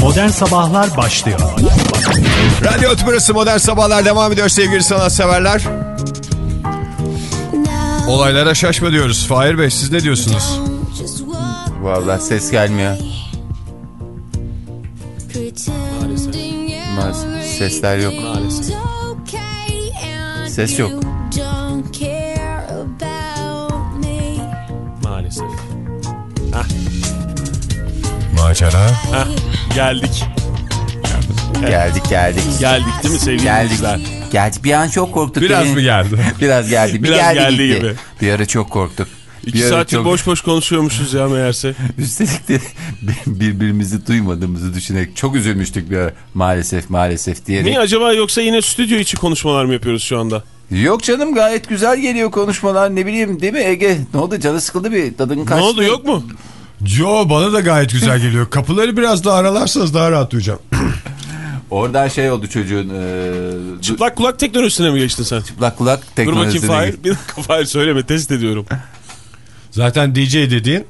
Modern Sabahlar başlıyor. Radyo Tümrüsü Modern Sabahlar devam ediyor sevgili sanatseverler. Olaylara şaşma diyoruz. Fahir Bey siz ne diyorsunuz? Vallahi ses gelmiyor. Maalesef. Sesler yok. Ses yok. Maalesef. Macera. Heh, geldik. Geldik geldik. Geldik değil mi sevgili Geldik. dinleyiciler? Geldik. Bir an çok korktuk. Biraz Beni- mı geldi? Biraz geldi. Bir Biraz geldi, geldi gitti. gibi. Bir ara çok korktuk. İki saattir çok- boş boş konuşuyormuşuz ya meğerse. Üstelik de birbirimizi duymadığımızı düşünerek çok üzülmüştük bir ara. Maalesef maalesef diyerek. Niye acaba yoksa yine stüdyo içi konuşmalar mı yapıyoruz şu anda? Yok canım gayet güzel geliyor konuşmalar ne bileyim değil mi Ege? Ne oldu canı sıkıldı bir tadın kaçtı. Ne oldu yok mu? Yo bana da gayet güzel geliyor. Kapıları biraz daha aralarsanız daha rahat duyacağım. Oradan şey oldu çocuğun. E, Çıplak kulak teknolojisine mi geçtin sen? çıplak kulak Dur bakayım teknolojisine. Fahir. Bir dakika Fahir söyleme test ediyorum. Zaten DJ dediğin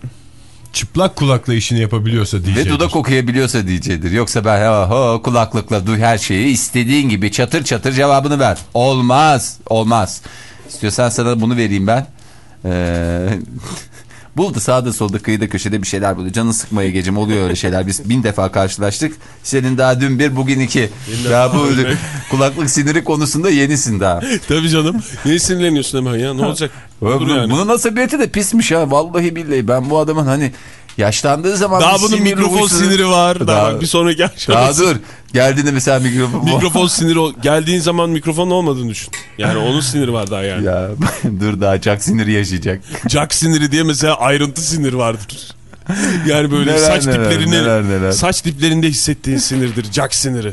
çıplak kulakla işini yapabiliyorsa DJ. Ve dudak okuyabiliyorsa DJ'dir. Yoksa ben ha, ha, kulaklıkla duy her şeyi istediğin gibi çatır çatır cevabını ver. Olmaz. Olmaz. İstiyorsan sana bunu vereyim ben. Ee, buldu sağda solda kıyıda köşede bir şeyler buldu. Canını sıkmaya gecem oluyor öyle şeyler. Biz bin defa karşılaştık. Senin daha dün bir bugün iki. Daha bu kulaklık siniri konusunda yenisin daha. Tabii canım. Niye sinirleniyorsun hemen ya? Ne olacak? Bunun, yani. bunun nasibiyeti de pismiş ha. Vallahi billahi ben bu adamın hani yaşlandığı zaman... Daha bunun mikrofon huysuz- siniri var. Daha, Daha- bir sonraki Daha aşaması. dur. Geldiğinde mesela mikrofon... Mikrofon siniri geldiğin zaman mikrofon olmadığını düşün. Yani onun siniri var daha yani. Ya dur daha çok siniri yaşayacak. Jack siniri diye mesela ayrıntı siniri vardır. Yani böyle Neler saç neler, diplerini neler neler. saç diplerinde hissettiğin sinirdir. Jack siniri.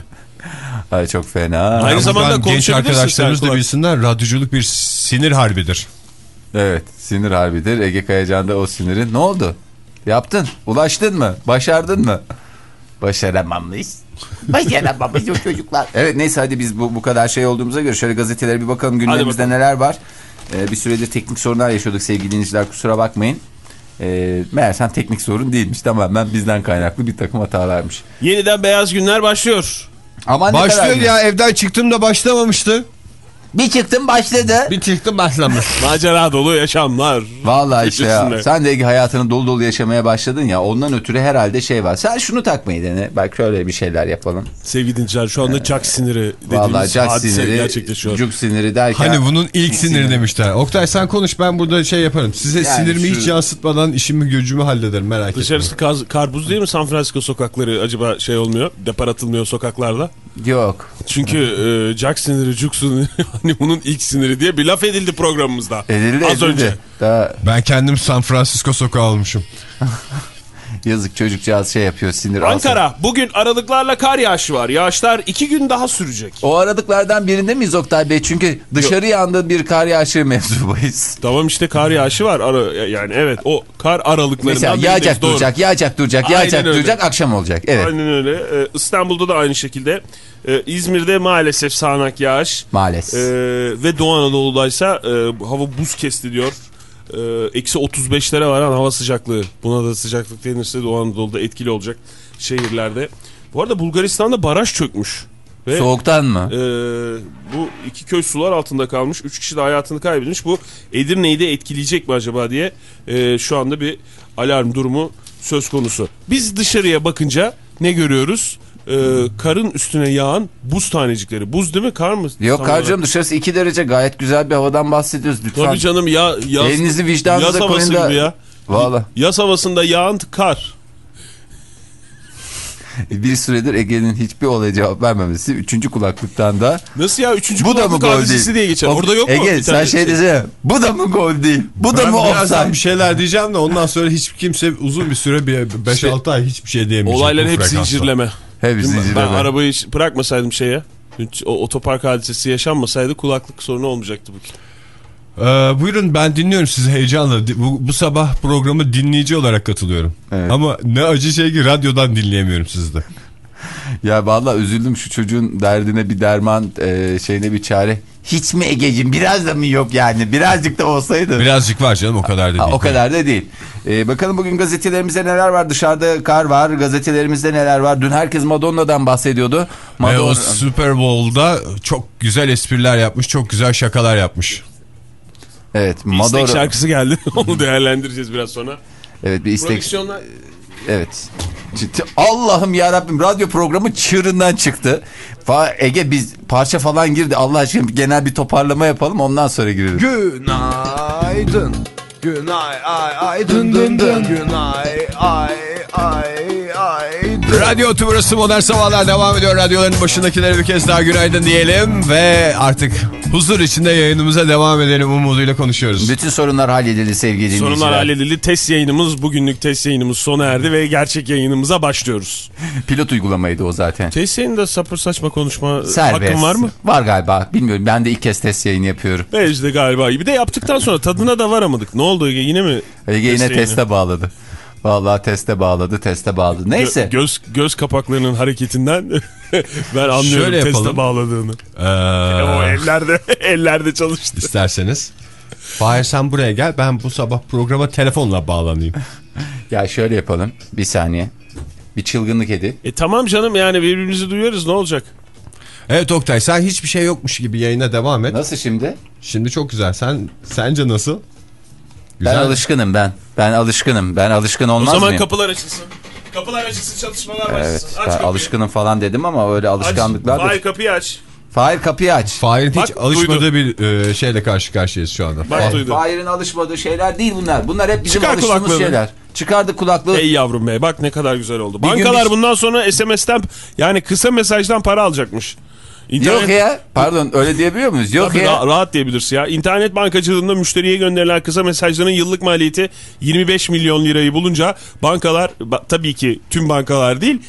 Ay çok fena. Aynı zamanda genç arkadaşlarımız da bilsinler radyoculuk bir sinir harbidir. Evet sinir harbidir. Ege Kayacan'da o siniri. Ne oldu? Yaptın. Ulaştın mı? Başardın mı? Başaramamış. Başaramamış o çocuklar. Evet neyse hadi biz bu, bu kadar şey olduğumuza göre şöyle gazetelere bir bakalım gündemimizde bakalım. neler var. Ee, bir süredir teknik sorunlar yaşıyorduk sevgili dinleyiciler kusura bakmayın. Ee, meğersem teknik sorun değilmiş tamamen bizden kaynaklı bir takım hatalarmış. Yeniden beyaz günler başlıyor. Aman ne Başlıyor ya evden çıktım da başlamamıştı. Bir çıktım başladı. Bir çıktım başlamış. Macera dolu yaşamlar. Vallahi işte ya. Sen de hayatını dolu dolu yaşamaya başladın ya. Ondan ötürü herhalde şey var. Sen şunu takmayı dene. Bak şöyle bir şeyler yapalım. Sevgili dinleyiciler şu anda Jack siniri Vallahi dediğimiz jack hadise siniri, gerçekleşiyor. cuk siniri derken. Hani bunun ilk siniri demişler. Oktay sen konuş ben burada şey yaparım. Size Yani sinirimi şu- hiç yansıtmadan işimi gücümü hallederim merak etmeyin. Dışarısı kaz, karpuz değil mi San Francisco sokakları acaba şey olmuyor? Depar atılmıyor sokaklarda. Yok. Çünkü e, Jack siniri, Juk siniri hani bunun ilk siniri diye bir laf edildi programımızda. Edildi Az edildi. önce. Daha Ben kendim San Francisco sokağı almışım. yazık çocukcağız şey yapıyor sinir. Ankara bugün aralıklarla kar yağışı var. Yağışlar iki gün daha sürecek. O aradıklardan birinde miyiz Oktay Bey? Çünkü dışarı yandı bir kar yağışı mevzubayız. Tamam işte kar yağışı var. Ara, yani evet o kar aralıklarından Mesela birindeyiz, yağacak doğru. duracak, yağacak duracak, Aynen yağacak öyle. duracak, akşam olacak. Evet Aynen öyle. Ee, İstanbul'da da aynı şekilde. Ee, İzmir'de maalesef sağanak yağış. maalesef. Ee, ve Doğu Anadolu'daysa e, hava buz kesti diyor. Ee, Eksi 35'lere varan hava sıcaklığı. Buna da sıcaklık denirse Doğu Anadolu'da etkili olacak şehirlerde. Bu arada Bulgaristan'da baraj çökmüş. Ve Soğuktan mı? e, bu iki köy sular altında kalmış. Üç kişi de hayatını kaybetmiş. Bu Edirne'yi de etkileyecek mi acaba diye e, şu anda bir alarm durumu söz konusu. Biz dışarıya bakınca ne görüyoruz? E, karın üstüne yağan buz tanecikleri. Buz değil mi? Kar mı? Yok karcığım olarak. dışarısı 2 derece gayet güzel bir havadan bahsediyoruz lütfen. Tabii canım ya yaz, Elinizi vicdanınıza yaz havası koyun da- gibi ya. Valla Yaz havasında yağan kar. bir süredir Ege'nin hiçbir olaya cevap vermemesi. Üçüncü kulaklıktan da Nasıl ya? Üçüncü bu da mı kulaklık gol değil? diye geçer. O- Orada yok mu? Ege sen tane şey desene. Bu da mı gol değil? Bu da Ben mı birazdan offside? bir şeyler diyeceğim de ondan sonra hiç kimse uzun bir süre bir 5-6 ay hiçbir şey diyemeyecek. Olayların bu hep frekansta. zincirleme. Hep Değil mi? zincirleme. Ben arabayı bırakmasaydım şeye. hiç O otopark hadisesi yaşanmasaydı kulaklık sorunu olmayacaktı bugün. Ee, buyurun ben dinliyorum sizi heyecanla. Bu, bu sabah programı dinleyici olarak katılıyorum. Evet. Ama ne acı şey ki radyodan dinleyemiyorum sizi de. Ya vallahi üzüldüm şu çocuğun derdine bir derman e, şeyine bir çare. Hiç mi Ege'cim biraz da mı yok yani birazcık da olsaydı. Birazcık var canım o kadar da Ha, değil. o kadar da değil. Ee, bakalım bugün gazetelerimizde neler var? Dışarıda kar var. Gazetelerimizde neler var? Dün herkes Madonna'dan bahsediyordu. Ve Madonna... o Super Bowl'da çok güzel espriler yapmış, çok güzel şakalar yapmış. Evet, İstek Madonna. şarkısı geldi. Onu değerlendireceğiz biraz sonra. Evet, bir istek. Prodüksiyonlar Evet. Allah'ım ya Rabbim radyo programı çığırından çıktı. Ege biz parça falan girdi. Allah aşkına genel bir toparlama yapalım ondan sonra girelim. Günaydın. Günay ay ay dın dın dın. Günay ay ay ay. Radyo Tümrüsü Modern Sabahlar devam ediyor. Radyoların başındakilere bir kez daha günaydın diyelim ve artık huzur içinde yayınımıza devam edelim umuduyla konuşuyoruz. Bütün sorunlar halledildi sevgili dinleyiciler. Sorunlar halledildi. Test yayınımız, bugünlük test yayınımız sona erdi ve gerçek yayınımıza başlıyoruz. Pilot uygulamaydı o zaten. Test yayında sapır saçma konuşma Serbest. hakkın var mı? Var galiba. Bilmiyorum. Ben de ilk kez test yayını yapıyorum. Bence de galiba. Bir de yaptıktan sonra tadına da varamadık. Ne oldu Ege yine mi? Ege yine teste bağladı. Vallahi teste bağladı, teste bağladı. Neyse. Gö- göz göz kapaklarının hareketinden ben anlıyorum Şöyle teste bağladığını. Ee, O ellerde ellerde çalıştı. isterseniz. Fahir sen buraya gel ben bu sabah programa telefonla bağlanayım. Ya şöyle yapalım. Bir saniye. Bir çılgınlık edin. E tamam canım yani birbirimizi duyuyoruz ne olacak? Evet Oktay sen hiçbir şey yokmuş gibi yayına devam et. Nasıl şimdi? Şimdi çok güzel. Sen sence nasıl? Ben alışkınım ben. Ben alışkınım. Ben alışkın O olmaz zaman mıyım? kapılar açılsın. Kapılar açılsın çatışmalar başlasın. Evet. Aç kapıyı. alışkınım falan dedim ama öyle Aç. alışkanlıklar da. Hayır kapıyı aç. Fahir kapıyı aç. Fahir'in hiç Bak, alışmadığı bir e, şeyle karşı karşıyayız şu anda. Bak duydu. Fahir'in alışmadığı şeyler değil bunlar. Bunlar hep bizim Çıkar alıştığımız kulaklığını. şeyler. Çıkardık kulaklığı. Ey yavrum be bak ne kadar güzel oldu. gün Bankalar biz- bundan sonra SMS'ten yani kısa mesajdan para alacakmış. İnternet, Yok ya. Pardon öyle diyebiliyor muyuz? Yok Tabii ya. ra- rahat diyebilirsin ya. İnternet bankacılığında müşteriye gönderilen kısa mesajların yıllık maliyeti 25 milyon lirayı bulunca bankalar ba- tabii ki tüm bankalar değil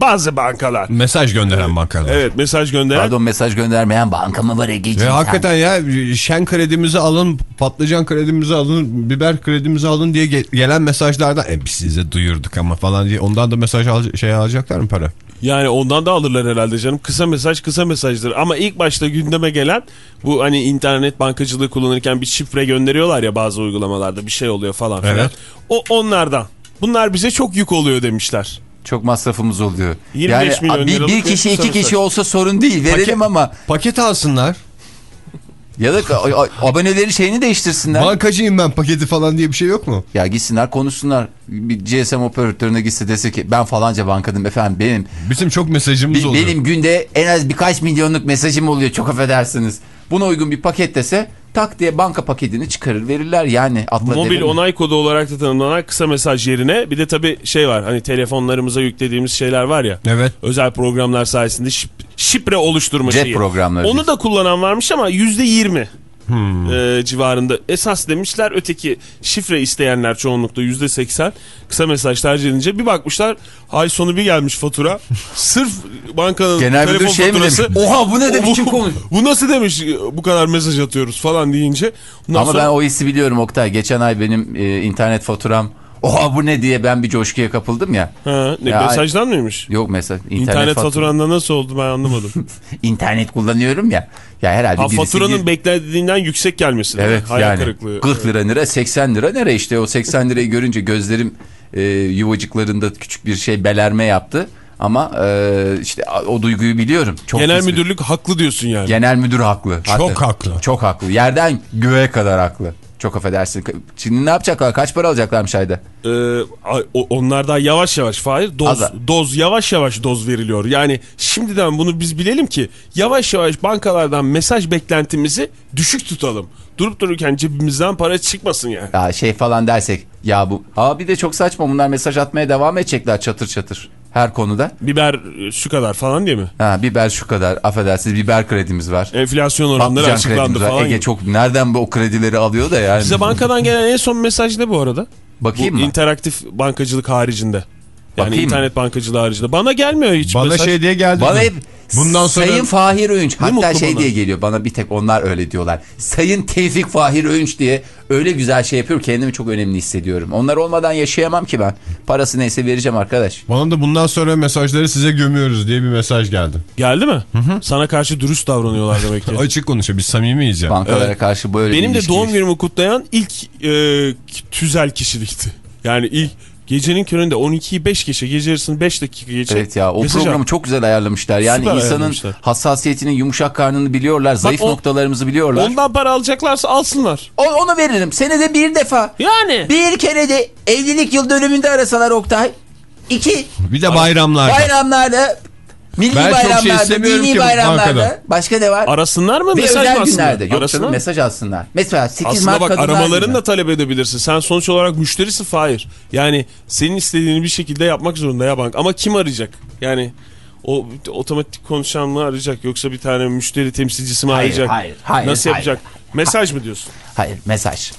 bazı bankalar. Mesaj gönderen bankalar. Evet mesaj gönderen. Pardon mesaj göndermeyen banka mı var Ege'ciğim? Sen? hakikaten ya şen kredimizi alın, patlıcan kredimizi alın, biber kredimizi alın diye ge- gelen mesajlardan e biz size duyurduk ama falan diye ondan da mesaj al şey alacaklar mı para? Yani ondan da alırlar herhalde canım. Kısa mesaj kısa mesajdır. Ama ilk başta gündeme gelen bu hani internet bankacılığı kullanırken bir şifre gönderiyorlar ya bazı uygulamalarda bir şey oluyor falan filan. Evet. O onlardan. Bunlar bize çok yük oluyor demişler. Çok masrafımız oluyor. 25 milyon bir, bir kişi iki kişi olsa sorun değil. Verelim Paket- ama Paket alsınlar. Ya da a- a- abonelerin şeyini değiştirsinler. Bankacıyım ben paketi falan diye bir şey yok mu? Ya gitsinler konuşsunlar. Bir GSM operatörüne gitse dese ki ben falanca bankadım efendim benim. Bizim çok mesajımız oluyor. benim günde en az birkaç milyonluk mesajım oluyor çok affedersiniz. Buna uygun bir paket dese tak diye banka paketini çıkarır verirler yani. Atla Mobil onay kodu olarak da tanımlanan kısa mesaj yerine bir de tabii şey var hani telefonlarımıza yüklediğimiz şeyler var ya. Evet. Özel programlar sayesinde şip- şifre oluşturma Jet şeyi. programları Onu da kullanan varmış ama yüzde yirmi. Hmm. e, civarında esas demişler öteki şifre isteyenler çoğunlukta yüzde seksen kısa mesaj tercih edince bir bakmışlar ay sonu bir gelmiş fatura sırf bankanın Genel telefon şey mi demiş? faturası Oha bu ne de biçim bu, konu? bu nasıl demiş bu kadar mesaj atıyoruz falan deyince Ama sonra- ben o hissi biliyorum Oktay. Geçen ay benim e, internet faturam oha bu ne diye ben bir coşkuya kapıldım ya. Ha, ne, Ya- mesajdan mıymış? Yok mesela internet, İnternet fatura- faturanda nasıl oldu ben anlamadım. internet kullanıyorum ya. Ya herhalde ha, faturanın gir- beklediğinden yüksek gelmesi. Evet Hayal yani kırıklığı. 40 lira nere 80 lira nere işte o 80 lirayı görünce gözlerim e, yuvacıklarında küçük bir şey belerme yaptı. Ama e, işte o duyguyu biliyorum. Çok Genel müdürlük haklı diyorsun yani. Genel müdür haklı. Çok haklı. Çok haklı. Yerden göğe kadar haklı. Çok affedersin. Şimdi ne yapacaklar? Kaç para alacaklarmış ayda? Ee, onlar daha yavaş yavaş Fahir doz, doz yavaş yavaş doz veriliyor. Yani şimdiden bunu biz bilelim ki yavaş yavaş bankalardan mesaj beklentimizi düşük tutalım. Durup dururken cebimizden para çıkmasın yani. Ya şey falan dersek ya bu. Aa bir de çok saçma bunlar mesaj atmaya devam edecekler çatır çatır. Her konuda. Biber e, şu kadar falan diye mi? Ha biber şu kadar affedersiniz biber kredimiz var. Enflasyon oranları Patlıcan açıklandı falan. Ege çok nereden bu o kredileri alıyor da yani. Size bankadan gelen en son mesaj ne bu arada? Bakayım bu mı? interaktif bankacılık haricinde. Yani Bakayım internet bankacılığı haricinde. Bana gelmiyor hiç Bana mesaj. şey diye geldi. Bana hep Bundan sonra Sayın Fahir Öğünç hatta şey bana. diye geliyor bana bir tek onlar öyle diyorlar. Sayın Tevfik Fahir Öğünç diye öyle güzel şey yapıyor kendimi çok önemli hissediyorum. Onlar olmadan yaşayamam ki ben. Parası neyse vereceğim arkadaş. bana da bundan sonra mesajları size gömüyoruz diye bir mesaj geldi. Geldi mi? Sana karşı dürüst davranıyorlar demek ki. Açık konuşuyor biz samimiyiz ya. Bankalara karşı böyle Benim de doğum günümü kutlayan ilk e, tüzel kişilikti. Yani ilk gecenin köründe 12'yi 5 geçe, gece yarısını 5 dakika geçe. Evet ya o mesaj programı çok güzel ayarlamışlar. Yani Süper insanın ayarlamışlar. hassasiyetinin yumuşak karnını biliyorlar. Zayıf o- noktalarımızı biliyorlar. Ondan para alacaklarsa alsınlar. O- onu veririm. Senede bir defa. Yani. Bir kere de evlilik yıl dönümünde arasalar Oktay. İki Bir de bayramlarda. bayramlarda milli Ben çok şey bayramlarda, istemiyorum dini ki bayramlarda. bankada. Başka ne var? Arasınlar mı Ve mesaj mı özel alsınlar? günlerde. Yok Arasınlar canım mı? mesaj alsınlar. Mesela 8 Aslında Mart bak aramalarını da talep edebilirsin. Sen sonuç olarak müşterisi Fahir. Yani senin istediğini bir şekilde yapmak zorunda ya bank. Ama kim arayacak? Yani o otomatik konuşan mı arayacak yoksa bir tane müşteri temsilcisi mi Hayır, arayacak? hayır, hayır, Nasıl hayır. yapacak? Mesaj mı diyorsun? Hayır mesaj.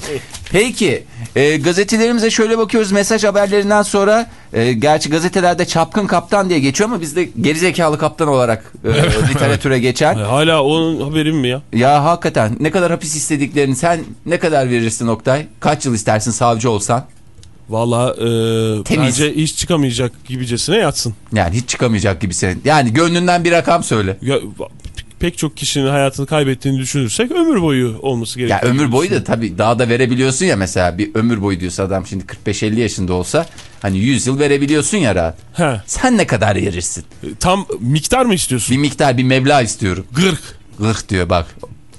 Peki e, gazetelerimize şöyle bakıyoruz mesaj haberlerinden sonra e, gerçi gazetelerde çapkın kaptan diye geçiyor ama bizde gerizekalı kaptan olarak e, literatüre geçen. E, Hala onun haberim mi ya? Ya hakikaten ne kadar hapis istediklerini sen ne kadar verirsin Oktay? Kaç yıl istersin savcı olsan? Valla e, Temiz. bence hiç çıkamayacak gibicesine yatsın. Yani hiç çıkamayacak gibi senin. Yani gönlünden bir rakam söyle. Ya, pek çok kişinin hayatını kaybettiğini düşünürsek ömür boyu olması Ya gerekiyor. ömür boyu da tabii daha da verebiliyorsun ya mesela bir ömür boyu diyorsa adam şimdi 45-50 yaşında olsa hani 100 yıl verebiliyorsun ya rahat. He. Sen ne kadar verirsin? Tam miktar mı istiyorsun? Bir miktar bir meblağ istiyorum. Gırk. Gırk diyor bak.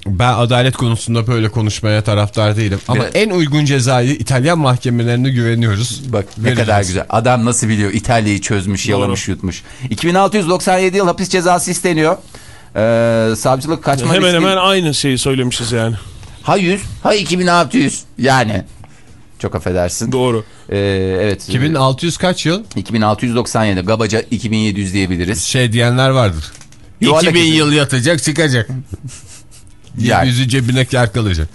Ben adalet konusunda böyle konuşmaya taraftar değilim. Ama Evet. en uygun cezayı İtalyan mahkemelerine güveniyoruz. Bak ne Vereceğiz. kadar güzel. Adam nasıl biliyor? İtalya'yı çözmüş, yalamış, yutmuş. 2697 yıl hapis cezası isteniyor. Ee, savcılık kaçma Hemen riski- hemen aynı şeyi söylemişiz yani. Ha 100, ha 2600. Yani. Çok affedersin. Doğru. Ee, evet. 2600 kaç yıl? 2697. Gabaca 2700 diyebiliriz. Şey diyenler vardır. Yuvarlak 2000 edin. yıl yatacak çıkacak. Yani. Yüzü cebine kar kalacak.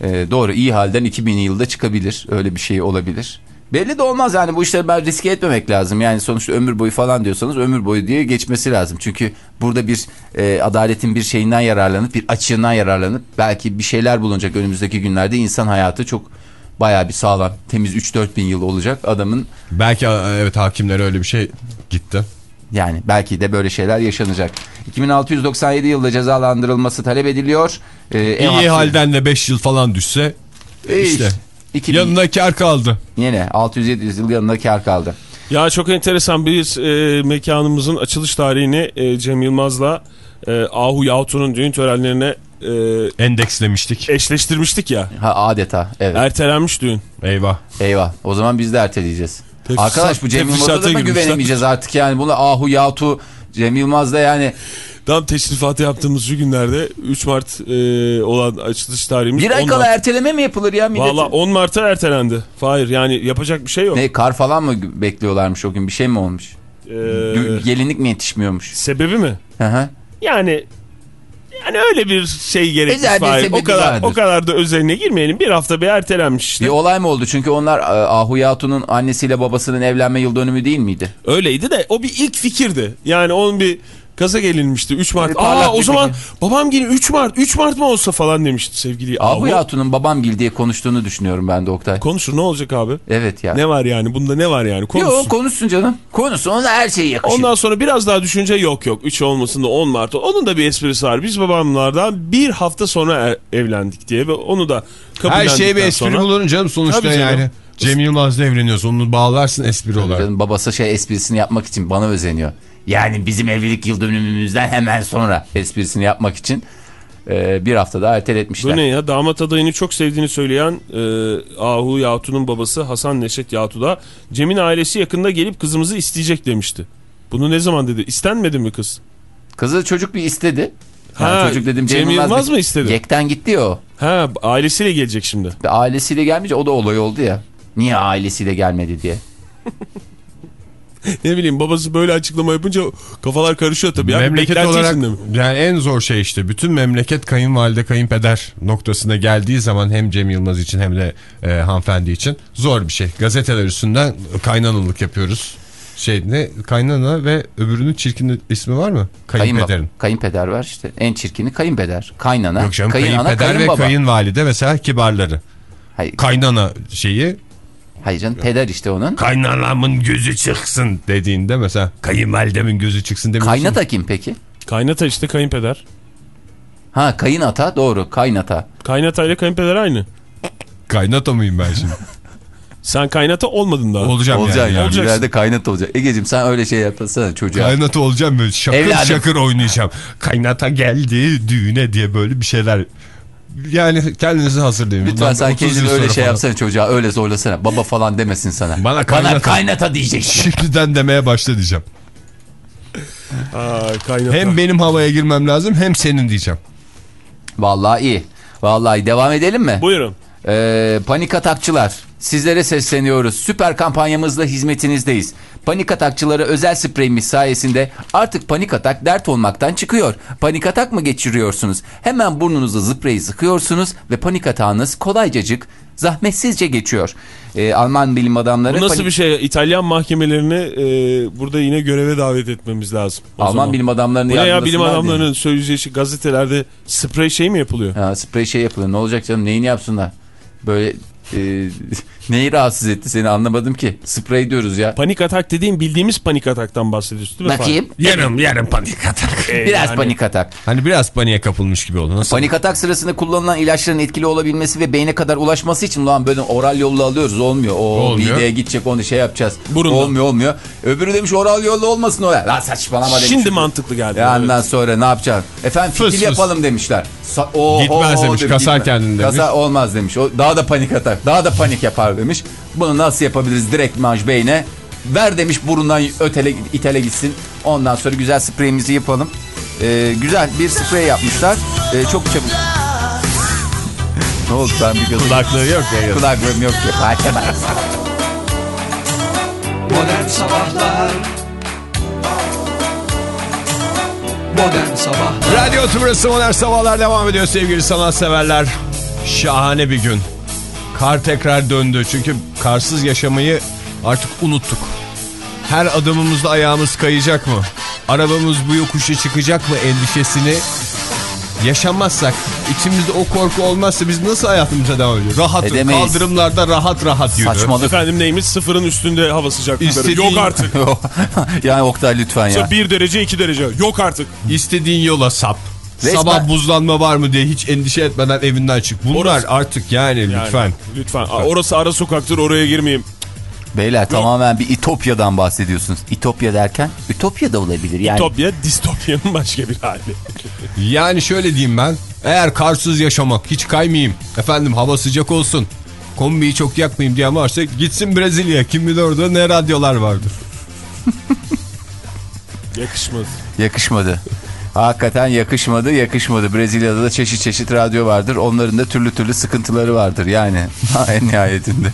Ee, doğru iyi halden 2000 yılda çıkabilir. Öyle bir şey olabilir. Belli de olmaz yani bu işleri ben riske etmemek lazım. Yani sonuçta ömür boyu falan diyorsanız ömür boyu diye geçmesi lazım. Çünkü burada bir e, adaletin bir şeyinden yararlanıp bir açığından yararlanıp belki bir şeyler bulunacak önümüzdeki günlerde insan hayatı çok bayağı bir sağlam temiz 3-4 bin yıl olacak adamın Belki evet hakimlere öyle bir şey gitti. yani belki de böyle şeyler yaşanacak. 2697 yılda cezalandırılması talep ediliyor. Ee, İyi hapsi- halden de 5 yıl falan düşse işte 2000 yanına kar kaldı. Yine 600-700 yıl yanında kar kaldı. Ya çok enteresan biz e, mekanımızın açılış tarihini e, Cem Yılmaz'la e, Ahu Yahut'un düğün törenlerine e, Endekslemiştik. eşleştirmiştik ya. Ha adeta evet. Ertelenmiş düğün. Eyvah. Eyvah. O zaman biz de erteleyeceğiz. Tefsat- Arkadaş bu Cem Yılmaz'a da mı güvenemeyeceğiz artık yani bunu Ahu Yahtu Cem Yılmaz da yani Tam teşrifatı yaptığımız şu günlerde 3 Mart e, olan açılış tarihimiz bir ay 10 kala Mart. erteleme mi yapılır ya milletin? Valla 10 Mart'a ertelendi. Hayır yani yapacak bir şey yok. Ne kar falan mı bekliyorlarmış o gün bir şey mi olmuş? E, Gü- Gelinlik mi yetişmiyormuş? sebebi mi? Hı hı. Yani yani öyle bir şey gerekmiş. Fahir. o kadar vardır. o kadar da özeline girmeyelim. Bir hafta bir ertelenmiş işte. Bir olay mı oldu? Çünkü onlar e, Ahu Yahtu'nun annesiyle babasının evlenme yıl dönümü değil miydi? Öyleydi de o bir ilk fikirdi. Yani onun bir gaza gelinmişti 3 Mart. Parlak Aa o zaman babam gelin 3 Mart 3 Mart mı olsa falan demişti sevgili Ahu. Yahtu'nun babam gil diye konuştuğunu düşünüyorum ben de Oktay. Konuşur ne olacak abi? Evet ya. Ne var yani bunda ne var yani konuşsun. Yok konuşsun canım. Konuşsun ona her şey yakışır. Ondan sonra biraz daha düşünce yok yok 3 olmasın da 10 Mart. Onun da bir esprisi var. Biz babamlardan bir hafta sonra er- evlendik diye ve onu da Her kabullendikten şeye bir espri sonra... bulunur canım sonuçta Tabii canım. yani. Cem Yılmaz'la evleniyorsun onu bağlarsın espri olarak. Canım babası şey esprisini yapmak için bana özeniyor. Yani bizim evlilik yıl dönümümüzden hemen sonra esprisini yapmak için e, bir hafta daha erteletmişler. Bu ne ya damat adayını çok sevdiğini söyleyen e, Ahu Yatu'nun babası Hasan Neşet Yatu da Cem'in ailesi yakında gelip kızımızı isteyecek demişti. Bunu ne zaman dedi? İstenmedi mi kız? Kızı çocuk bir istedi. Yani Ha, çocuk dedim Cem Yılmaz bir- mı istedi? Yekten gitti ya o. Ha ailesiyle gelecek şimdi. Ailesiyle gelmeyince o da olay oldu ya. Niye ailesiyle gelmedi diye. ne bileyim babası böyle açıklama yapınca kafalar karışıyor tabii. Ya. memleket Beklenti olarak mi? yani en zor şey işte bütün memleket kayınvalide kayınpeder noktasına geldiği zaman hem Cem Yılmaz için hem de e, hanımefendi için zor bir şey. Gazeteler üstünden kaynanılık yapıyoruz. Şey ne kaynana ve öbürünün çirkin ismi var mı? Kayınpederin. Kayınpeder. Kayınpeder var işte. En çirkini kayınpeder. Kaynana. Yok canım kayınana, kayınpeder ve kayınbaba. kayınvalide mesela kibarları. Hayır, Kaynana şeyi hayır canım peder işte onun. kaynanamın gözü çıksın dediğinde mesela kayınvalidemin gözü çıksın demiyorsun. Kaynata kim peki? Kaynata işte kayınpeder. Ha kayınata doğru kaynata. Kaynata ile kayınpeder aynı. Kaynata mıyım ben şimdi? Sen kaynata olmadın daha. Olacağım Olacak yani. yani. Olacaksın. İleride kaynata olacak. Egeciğim sen öyle şey yapasana çocuğa. Kaynata olacağım böyle şakır Evladım. şakır oynayacağım. Kaynata geldi düğüne diye böyle bir şeyler. Yani kendinizi hazırlayın. Lütfen Bundan sen 30 yıl kendini öyle şey yapsana çocuğa öyle zorlasana. Baba falan demesin sana. Bana kaynata- kaynata diyeceksin. Şimdiden demeye başla diyeceğim. Aa, kaynata. Hem benim havaya girmem lazım hem senin diyeceğim. Vallahi iyi. Vallahi devam edelim mi? Buyurun. Ee, panik atakçılar sizlere sesleniyoruz. Süper kampanyamızla hizmetinizdeyiz. Panik atakçılara özel spreyimiz sayesinde artık panik atak dert olmaktan çıkıyor. Panik atak mı geçiriyorsunuz? Hemen burnunuza spreyi sıkıyorsunuz ve panik atağınız kolaycacık zahmetsizce geçiyor. Ee, Alman bilim adamları... Bu nasıl panik- bir şey? İtalyan mahkemelerini e, burada yine göreve davet etmemiz lazım. Alman zaman. bilim adamlarını Bu ne ya bilim yargılasınlar diye. adamlarının söyleyeceği şey, gazetelerde sprey şey mi yapılıyor? Ha, sprey şey yapılıyor. Ne olacak canım? Neyini yapsınlar? Böyle e, neyi rahatsız etti seni anlamadım ki. Sprey diyoruz ya. Panik atak dediğim bildiğimiz panik ataktan bahsediyorsun değil mi? Bakayım. Yarım yarım panik atak. Ee, Biraz yani- panik atak. Hani biraz paniğe kapılmış gibi oldu. Nasıl? Panik atak sırasında kullanılan ilaçların etkili olabilmesi ve beyne kadar ulaşması için lan böyle oral yolla alıyoruz olmuyor. O Olmuyor. mideye gidecek onu şey yapacağız. Burundan. Olmuyor olmuyor. Öbürü demiş oral yolla olmasın o ya. Lan saçmalama demiş. Şimdi mantıklı geldi. Ya ondan sonra ne yapacaksın? Efendim fitil Fıs fıs. yapalım demişler. Sa- o, Gitmez demiş, kasar kendini demiş. Kasar olmaz demiş. O daha da panik atar. Daha da panik yapar demiş. Bunu nasıl yapabiliriz direkt manj beyne? Ver demiş burundan ötele itele gitsin. Ondan sonra güzel spreyimizi yapalım. Ee, güzel bir sprey yapmışlar. Ee, çok çabuk. ne oldu ben bir gözüm. Kulaklığı yok ya. Kulaklığım yok ki. Fark etmez. Modern Sabahlar Modern Sabahlar Radyo Tümrüt'ü Modern Sabahlar devam ediyor sevgili sanatseverler. Şahane bir gün. Kar tekrar döndü çünkü karsız yaşamayı artık unuttuk. Her adımımızda ayağımız kayacak mı? Arabamız bu yokuşa çıkacak mı endişesini yaşamazsak, içimizde o korku olmazsa biz nasıl hayatımıza devam ediyoruz? Rahat, Edemeyiz. kaldırımlarda rahat rahat yürü. Saçmalık. Efendim neymiş sıfırın üstünde hava sıcaklıkları. İstediğin- Yok artık. yani Oktay lütfen ya. Mesela 1 derece 2 derece. Yok artık. İstediğin yola sap. Resmen- Sabah buzlanma var mı diye hiç endişe etmeden evinden çık. Bunlar Orası- artık yani, Yani, lütfen. Lütfen. Aa, Orası ara sokaktır oraya girmeyeyim. Beyler tamamen bir İtopya'dan bahsediyorsunuz. İtopya derken Ütopya da olabilir yani. Ütopya distopyanın başka bir hali. Yani şöyle diyeyim ben. Eğer karsız yaşamak hiç kaymayayım. Efendim hava sıcak olsun. Kombiyi çok yakmayayım diye varsa gitsin Brezilya. Kim bilir orada ne radyolar vardır. Yakışmadı. Yakışmadı. Hakikaten yakışmadı, yakışmadı. Brezilya'da da çeşit çeşit radyo vardır. Onların da türlü türlü sıkıntıları vardır yani. en nihayetinde.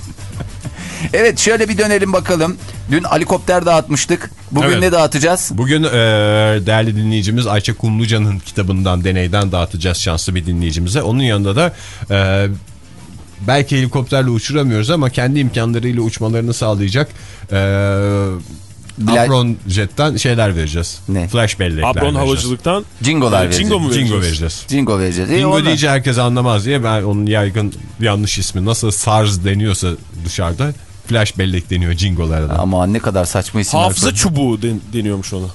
evet şöyle bir dönelim bakalım. Dün helikopter dağıtmıştık. Bugün Evet. ne dağıtacağız? Bugün eee, değerli dinleyicimiz Ayça Kumluca'nın kitabından deneyden dağıtacağız şanslı bir dinleyicimize. Onun yanında da eee, belki helikopterle uçuramıyoruz ama kendi imkanlarıyla uçmalarını sağlayacak eee Apron Jet'ten şeyler vereceğiz. Ne? Flash bellekler Abron vereceğiz. havacılıktan Jingolar Ee, vereceğiz. Jingo mu vereceğiz? Jingo vereceğiz. Jingo vereceğiz. Jingo oldu. deyince herkes anlamaz diye ben onun yaygın yanlış ismi nasıl SARS deniyorsa dışarıda flash bellek deniyor Jingo'lara da. Ama ne kadar saçma isimler. Hafıza çubuğu den- deniyormuş ona.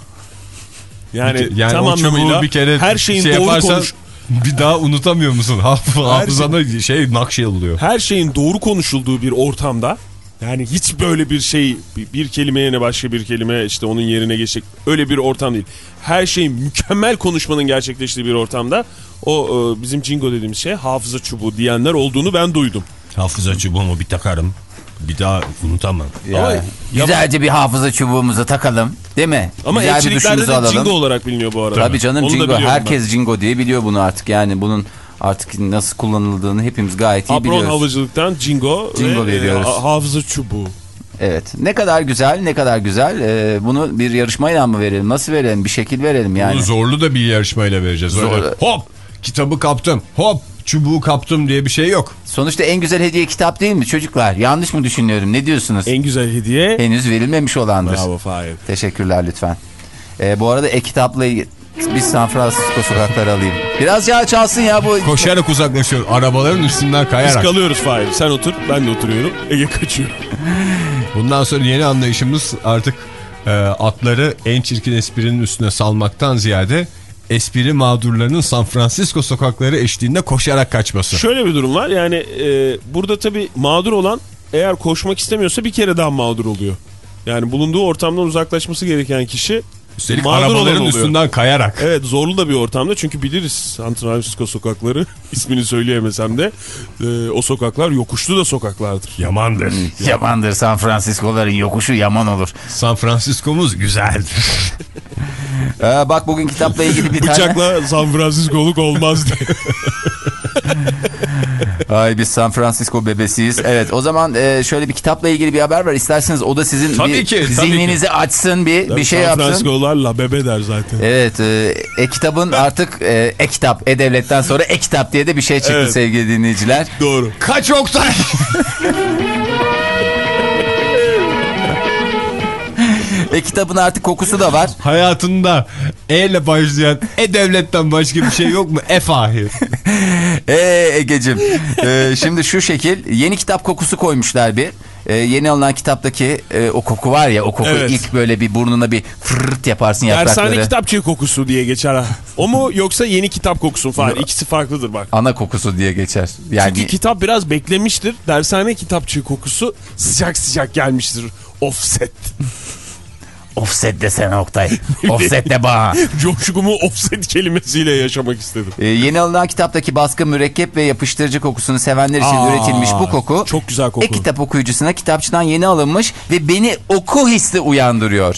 Yani, Yani tam anlamıyla bir kere her şeyin şey doğru yaparsan konuş bir daha unutamıyor musun? Haf hafızana şey nakşe oluyor. her şeyin doğru konuşulduğu bir ortamda yani hiç böyle bir şey bir, kelime yerine başka bir kelime işte onun yerine geçecek öyle bir ortam değil. Her şeyin mükemmel konuşmanın gerçekleştiği bir ortamda o e, bizim Jingo dediğimiz şey hafıza çubuğu diyenler olduğunu ben duydum. Hafıza çubuğumu bir takarım. Bir daha unutamam. Ya, Ama- güzelce bir hafıza çubuğumuzu takalım. Değil mi? Ama Güzel elçiliklerde de alalım. Jingo olarak biliniyor bu arada. Tabii canım Onu Jingo. biliyorum ben. Herkes Jingo diye biliyor bunu artık. Yani bunun artık nasıl kullanıldığını hepimiz gayet iyi Apron biliyoruz. havacılıktan Jingo, Jingo ve veriyoruz. e, hafıza çubuğu. Evet. Ne kadar güzel, ne kadar güzel. Ee, bunu bir yarışmayla mı verelim? Nasıl verelim? Bir şekil verelim yani. Bunu zorlu da bir yarışmayla vereceğiz. Öyle Zor- hop kitabı kaptım. Hop çubuğu kaptım diye bir şey yok. Sonuçta en güzel hediye kitap değil mi çocuklar? Yanlış mı düşünüyorum? Ne diyorsunuz? En güzel hediye. Henüz verilmemiş olandır. Bravo Fahir. Teşekkürler lütfen. Ee, bu arada e-kitapla bir San Francisco sokakları alayım. Biraz yağ çalsın ya bu. Koşarak uzaklaşıyor. Arabaların üstünden Biz kayarak. kalıyoruz Fahir. Sen otur ben de oturuyorum. Ege kaçıyor. Bundan sonra yeni anlayışımız artık e, atları en çirkin esprinin üstüne salmaktan ziyade espri mağdurlarının San Francisco sokakları eşliğinde koşarak kaçması. Şöyle bir durum var. Yani e, burada tabii mağdur olan eğer koşmak istemiyorsa bir kere daha mağdur oluyor. Yani bulunduğu ortamdan uzaklaşması gereken kişi Üstelik mağdur arabaların üstünden kayarak. Evet zorlu da bir ortamda çünkü biliriz San Francisco sokakları ismini söyleyemesem de e, o sokaklar yokuşlu da sokaklardır. Yamandır. Yamandır San Francisco'ların yokuşu yaman olur. San Francisco'muz güzeldir. Ee, bak bugün kitapla ilgili bir tane... Bıçakla San Francisco'luk olmaz diye. Ay biz San Francisco bebesiyiz. Evet o zaman e, şöyle bir kitapla ilgili bir haber var. İsterseniz o da sizin Tabii bir ki, tabii zihninizi açsın bir, bir şey San yapsın. Francisco'lar la bebe der zaten. Evet e, e-kitabın artık e, e-kitap, e-devletten sonra e-kitap diye de bir şey çıktı Evet. sevgili dinleyiciler. Doğru. Kaç Oktay? E-kitabın artık kokusu da var. Hayatında E ile başlayan E-Devlet'ten başka bir şey yok mu? E-Fahir. Ee Ege'cim e, şimdi şu şekil yeni kitap kokusu koymuşlar bir. E, yeni alınan kitaptaki e, o koku var ya o koku Evet. ilk böyle bir burnuna bir fırt yaparsın yaprakları. Dershane kitapçığı kokusu diye geçer ha. O mu yoksa yeni kitap kokusu falan? İkisi farklıdır bak. Ana kokusu diye geçer. Yani Çünkü kitap biraz beklemiştir. Dershane kitapçığı kokusu sıcak sıcak gelmiştir. Offset. Offset desene Oktay. offset de bana. Coşkumu offset kelimesiyle yaşamak istedim. Ee, yeni alınan kitaptaki baskı mürekkep ve yapıştırıcı kokusunu sevenler için Aa, üretilmiş bu koku. çok güzel koku. E-kitap okuyucusuna kitapçıdan yeni alınmış ve beni oku hissi uyandırıyor.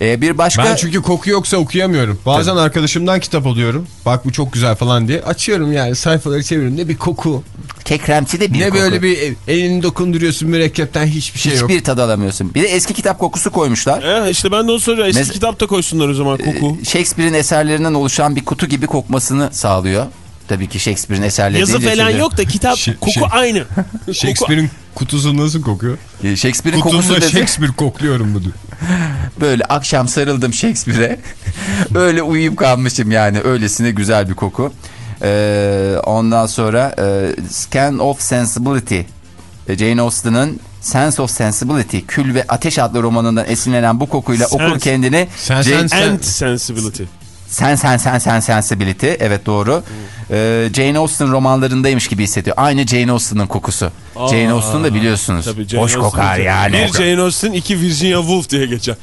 Ee, bir başka... Ben çünkü koku yoksa okuyamıyorum. Bazen arkadaşımdan kitap alıyorum. Bak bu çok güzel falan diye. Açıyorum yani sayfaları çeviriyorum. Ne bir koku. Kekremsi de bir ne koku. böyle bir elini dokunduruyorsun mürekkepten hiçbir şey yok. Hiçbir tadı alamıyorsun. Bir de eski kitap kokusu koymuşlar. Eh, işte ben de onu soruyorum. Eski Mes- kitap da koysunlar o zaman koku. Ee, Shakespeare'in eserlerinden oluşan bir kutu gibi kokmasını sağlıyor. Tabii ki Shakespeare'in eserleri Yazı falan yok da kitap Şey- koku şey- aynı. Shakespeare'in kutusu nasıl kokuyor? Ee, Shakespeare'in kokusu Kutumda dedi. Shakespeare kokluyorum diyor. Böyle akşam sarıldım Shakespeare'e. Öyle uyuyup kalmışım yani. Öylesine güzel bir koku. Ee, ondan sonra e, Scan of Sensibility. E, Jane Austen'ın Sense of Sensibility, Kül ve Ateş adlı romanından esinlenen bu kokuyla Sense. okur kendini Sen- Jane- And sensibility. Sen sen sen sen sensibility evet doğru. Ee, Jane Austen romanlarındaymış gibi hissediyor. Aynı Jane Austen'ın kokusu. Jane Austen da biliyorsunuz. Tabii Jane Hoş Austen kokar yani. Bir Jane Austen, iki Virginia Woolf diye geçer.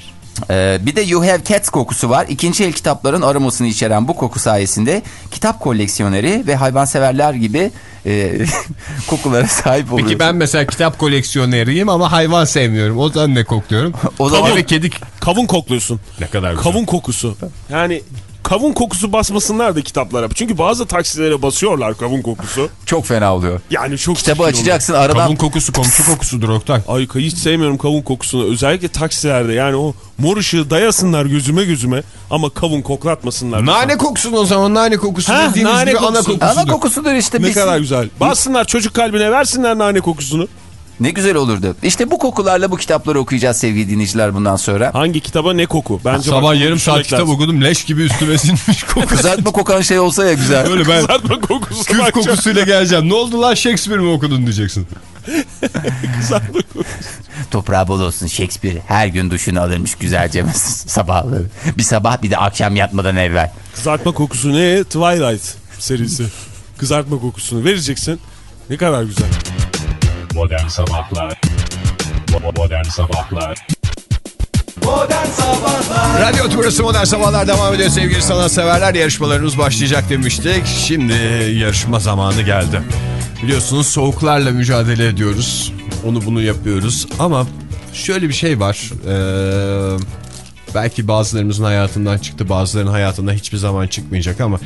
Ee, bir de You Have Cats kokusu var. İkinci el kitapların aromasını içeren bu koku sayesinde kitap koleksiyoneri ve hayvanseverler gibi e, kokulara sahip oluyor. Peki ben mesela kitap koleksiyoneriyim ama hayvan sevmiyorum. O zaman ne kokluyorum? O zaman- ve kedi Kavun kokluyorsun. ne kadar güzel. Kavun kokusu. Yani kavun kokusu basmasınlar da kitaplara. Çünkü bazı taksilere basıyorlar kavun kokusu. çok fena oluyor. Yani çok Kitabı açacaksın aradan Kavun kokusu komşu kokusudur Oktay. oluyor. Ay hiç sevmiyorum kavun kokusunu. Özellikle taksilerde yani o mor ışığı dayasınlar gözüme gözüme ama kavun koklatmasınlar. Nane kokusun o zaman nane kokusu Ha, dediğiniz nane gibi ana kokusu. kokusudur. ana kokusudur işte. Ne Biz- kadar güzel. Bassınlar çocuk kalbine versinler nane kokusunu. Ne güzel olurdu. İşte bu kokularla bu kitapları okuyacağız sevgili dinleyiciler bundan sonra. Hangi kitaba ne koku? Bence Sabah yarım saat düşünmek kitap okudum leş gibi üstüme sinmiş koku. Kızartma kokan şey olsa ya güzel. Böyle ben Kızartma kokusu küf bakacağım. kokusuyla geleceğim. Ne oldu lan Shakespeare mi okudun diyeceksin. Kızartma kokusu. Toprağı bol olsun Shakespeare her gün duşunu alırmış güzelce sabahları. Bir sabah bir de akşam yatmadan evvel. Kızartma kokusu ne? Twilight serisi. Kızartma kokusunu vereceksin. Ne kadar güzel. Modern Sabahlar Bo- Modern Sabahlar Radyo Tümrüsü Modern Sabahlar devam ediyor sevgili sanatseverler. Yarışmalarımız başlayacak demiştik. Şimdi yarışma zamanı geldi. Biliyorsunuz soğuklarla mücadele ediyoruz. Onu bunu yapıyoruz. Ama şöyle bir şey var. Ee, belki bazılarımızın hayatından çıktı. Bazılarının hayatında hiçbir zaman çıkmayacak ama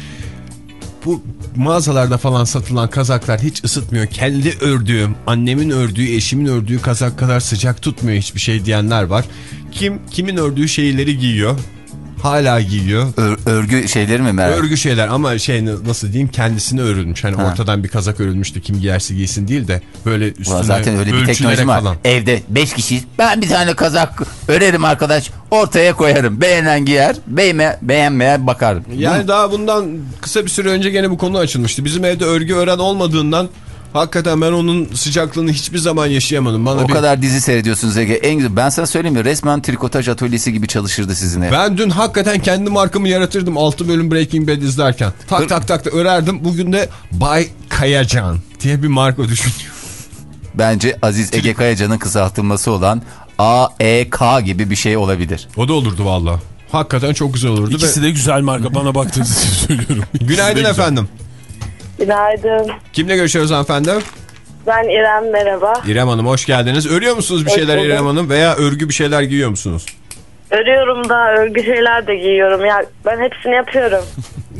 bu mağazalarda falan satılan kazaklar hiç ısıtmıyor. Kendi ördüğüm, annemin ördüğü, eşimin ördüğü kazak kadar sıcak tutmuyor hiçbir şey diyenler var. Kim kimin ördüğü şeyleri giyiyor? Hala giyiyor. Ör- örgü şeyleri mi merak? Örgü şeyler ama şey nasıl diyeyim kendisine örülmüş. Hani Ha. ortadan bir kazak örülmüştü kim giyerse giysin değil de böyle üstüne Ulan zaten öyle bir teknoloji var. kalan. Evde 5 kişi ben bir tane kazak örerim arkadaş ortaya koyarım. Beğenen giyer beğenme, beğenmeyen bakarım. Yani daha bundan kısa bir süre önce gene bu konu açılmıştı. Bizim evde örgü ören olmadığından hakikaten ben onun sıcaklığını hiçbir zaman yaşayamadım. Bana o bir... kadar dizi seyrediyorsunuz Ege. En güzel. Ben sana söyleyeyim mi? Resmen trikotaj atölyesi gibi çalışırdı sizin ev. Ben dün hakikaten kendi markamı yaratırdım 6 bölüm Breaking Bad izlerken. Tak tak tak da örerdim. Bugün de Bay Kayacan diye bir marka düşünüyorum. Bence Aziz Ege Kayacan'ın kısaltılması olan AEK gibi bir şey olabilir. O da olurdu valla. Hakikaten çok güzel olurdu. İkisi ve... de güzel marka bana baktığınız için söylüyorum. İkisi Günaydın güzel. Günaydın. Kimle görüşüyoruz hanımefendi? Ben İrem merhaba. İrem Hanım hoş geldiniz. Örüyor musunuz bir Hoş şeyler bulduk. İrem Hanım veya örgü bir şeyler giyiyor musunuz? Örüyorum da örgü şeyler de giyiyorum. Ya ben hepsini yapıyorum.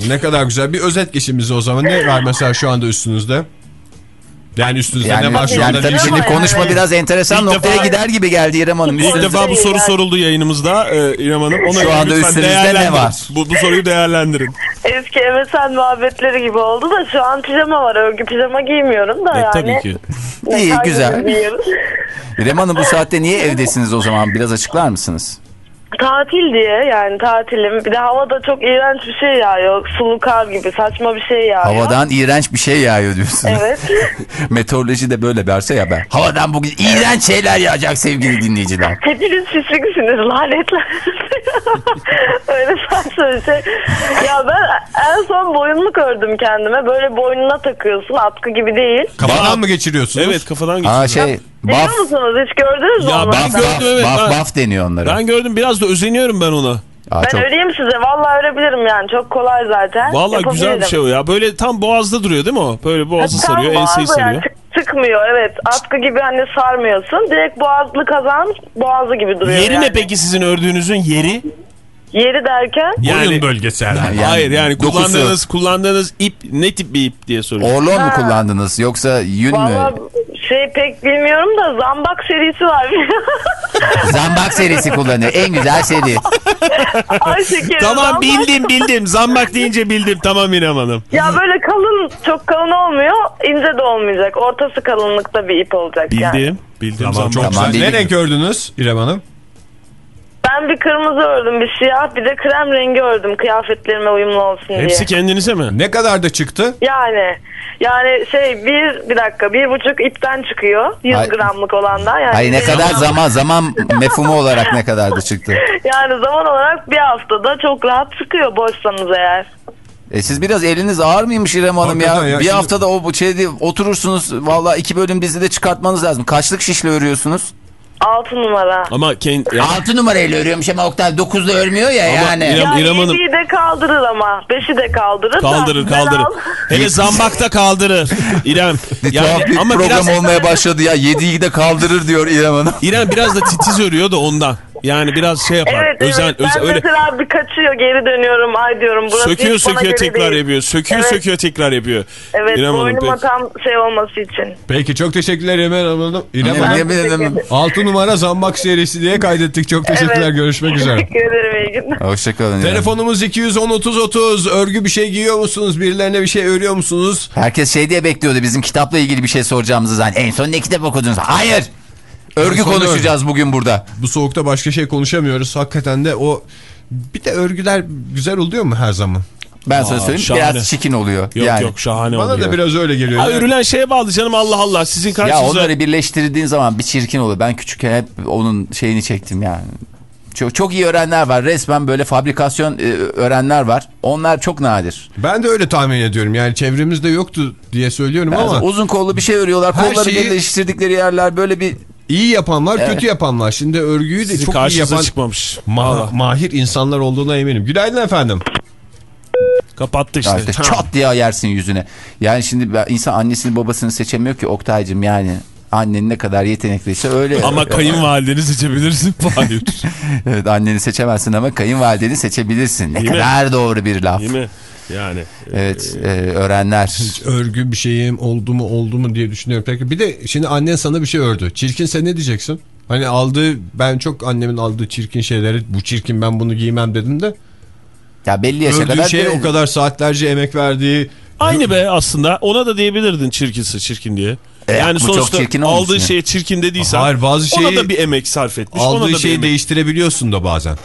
Ne kadar güzel. Bir özet geçin bize o zaman. Ne var mesela şu anda üstünüzde? Yani üstünüzde Yani, ne var şu yani anda? tabii şimdi yani- konuşma biraz enteresan İlk noktaya defa- gider gibi geldi İrem Hanım. İlk defa bu soru soruldu yayınımızda e, İrem Hanım. Ona Şu anda üstünüzde ne var? Bu, bu soruyu değerlendirin. Eski MSN muhabbetleri gibi oldu da şu an pijama var. Örgü pijama giymiyorum da E, yani. tabii ki. İyi, güzel. İrem Hanım bu saatte niye evdesiniz o zaman? Biraz açıklar mısınız? Tatil diye yani tatilim. Bir de havada çok iğrenç bir şey yağıyor. Sulu kar gibi saçma bir şey yağıyor. Havadan iğrenç bir şey yağıyor diyorsun. Evet. Meteoroloji de böyle verse ya ben. Havadan bugün iğrenç şeyler yağacak sevgili dinleyiciler. Hepiniz pisliksiniz lanetler. Öyle saçma bir şey. Ya ben en son boyunluk ördüm kendime. Böyle boynuna takıyorsun atkı gibi değil. Kafadan mı geçiriyorsunuz? Evet kafadan geçiyor. Ha şey Biliyor baf, musunuz? Hiç gördünüz mü? Ya onu? ben gördüm evet. baf, ben- baf deniyor onlara. Ben gördüm biraz da özeniyorum ben ona. Aa, Ben çok- öreyim size. Vallahi örebilirim yani. Çok kolay zaten. Vallahi güzel bir şey o ya. Böyle tam boğazda duruyor değil mi o? Böyle boğazı Tam sarıyor, enseyi boğazı sarıyor. yani çık- çıkmıyor evet. Atkı gibi hani sarmıyorsun. Direkt boğazlı kazan boğazı gibi duruyor Yeri yani. ne peki sizin ördüğünüzün yeri? Yeri derken Boyun bölgesi herhalde. Yani Hayır yani dokusu. kullandığınız kullandığınız ip ne tip bir ip diye soruyorum. Orlon mu kullandınız yoksa yün Valla mü? Şey pek bilmiyorum da zambak serisi var. Zambak serisi kullanıyor. En güzel seri. Ay şekerim. Tamam zambak. bildim bildim. Zambak deyince bildim. Tamam İrem Hanım. Ya böyle kalın çok kalın olmuyor. ince de olmayacak. Ortası kalınlıkta bir ip olacak yani. Bildim. Bildim Tamam zambak. çok Tamam, güzel. Ne bildik. renk ördünüz İrem Hanım? Ben bir kırmızı ördüm, bir siyah, bir de krem rengi ördüm kıyafetlerime uyumlu olsun diye. Hepsi kendinize mi? Ne kadar da çıktı? Yani yani şey bir bir dakika bir buçuk ipten çıkıyor 100 Ay- gramlık olandan yani Ay ne kadar zaman zaman mefhumu olarak ne kadar da çıktı. yani zaman olarak bir haftada çok rahat çıkıyor boşsanız eğer. E siz biraz eliniz ağır mıymış İrem Hanım ya? Hakikaten ya, Bir şimdi- haftada o şeyde oturursunuz. Vallahi iki bölüm dizide çıkartmanız lazım. Kaçlık şişle örüyorsunuz? 6 numara. Ama kendi... Ya, 6 numarayla örüyormuş ama Oktay 9'da örmüyor ya yani. İrem- Yani İrem Hanım- 7'yi de kaldırır ama 5'i de kaldırır kaldırır kaldırır. al- Hele zambakta kaldırır. İrem. Bir tuhaf bir ama program biraz, olmaya başladı ya. 7'yi de kaldırır diyor İrem Hanım. İrem biraz da titiz örüyor da ondan. Yani biraz şey yapar. Evet, özen, evet. özen- ben öyle mesela bir kaçıyor geri dönüyorum ay diyorum burası söküyor söküyor tekrar değil. yapıyor. Söküyor Evet. söküyor tekrar yapıyor. Evet İrem Hanım, boynuma peki. tam şey olması için. Peki çok teşekkürler İrem Hanım. İrem Hanım. Hanım. 6 numara zambak serisi diye kaydettik. Çok teşekkürler. Evet. Görüşmek üzere. Teşekkür ederim iyi günler. Hoşçakalın. Telefonumuz 210 30 30. Örgü bir şey giyiyor musunuz? Birilerine bir şey örüyor musunuz? Herkes şey diye bekliyordu bizim kitapla ilgili bir şey soracağımızı zaten. En son ne kitap okudunuz? Hayır. Örgü son konuşacağız bugün burada. Bu soğukta başka şey konuşamıyoruz. Hakikaten de o bir de örgüler güzel oluyor mu her zaman? Ben sana Aa, söyleyeyim şahane. biraz çikin oluyor. Yok yani. yok şahane Bana oluyor. da biraz öyle geliyor. Ha, Yani örülen şeye bağlı canım Allah Allah. Sizin Ya karşınıza... onları birleştirdiğin zaman bir çirkin oluyor. Ben küçükken hep onun şeyini çektim yani. Çok, çok iyi öğrenler var. Resmen böyle fabrikasyon e, öğrenler var. Onlar çok nadir. Ben de öyle tahmin ediyorum. Yani çevremizde yoktu diye söylüyorum Yani ama uzun kollu bir şey örüyorlar. Her Kolları şeyi- birleştirdikleri yerler böyle bir iyi yapan var, Evet. kötü yapan var. Şimdi örgüyü de Sizin çok iyi yapan çıkmamış. ma- mahir insanlar olduğuna eminim. Günaydın efendim. Kapattı işte. İşte çat diye yersin yüzüne. Yani şimdi insan annesini babasını seçemiyor ki Oktay'cım yani. Annen ne kadar yetenekliyse öyle. Ama kayınvalideni seçebilirsin. Hayır. Evet anneni seçemezsin ama kayınvalideni seçebilirsin. Ne Değil mi? kadar doğru bir laf. Değil mi? Yani. Evet e, öğrenler. Örgü bir şeyim oldu mu oldu mu diye düşünüyorum. Peki bir de şimdi annen sana bir şey ördü. Çirkin sen ne diyeceksin? Hani aldığı ben çok annemin aldığı çirkin şeyleri bu çirkin ben bunu giymem dedim de Ya belli yaşa Gördüğü kadar şey değil. o kadar saatlerce emek verdiği Aynı be aslında. Ona da diyebilirdin çirkinse çirkin diye. E, yani sonuçta çirkin aldığı ya. şeye çirkin dediysen Hayır, bazı ona şeyi- da bir emek sarf etmiş. ona da aldığı şeyi emek. değiştirebiliyorsun da bazen.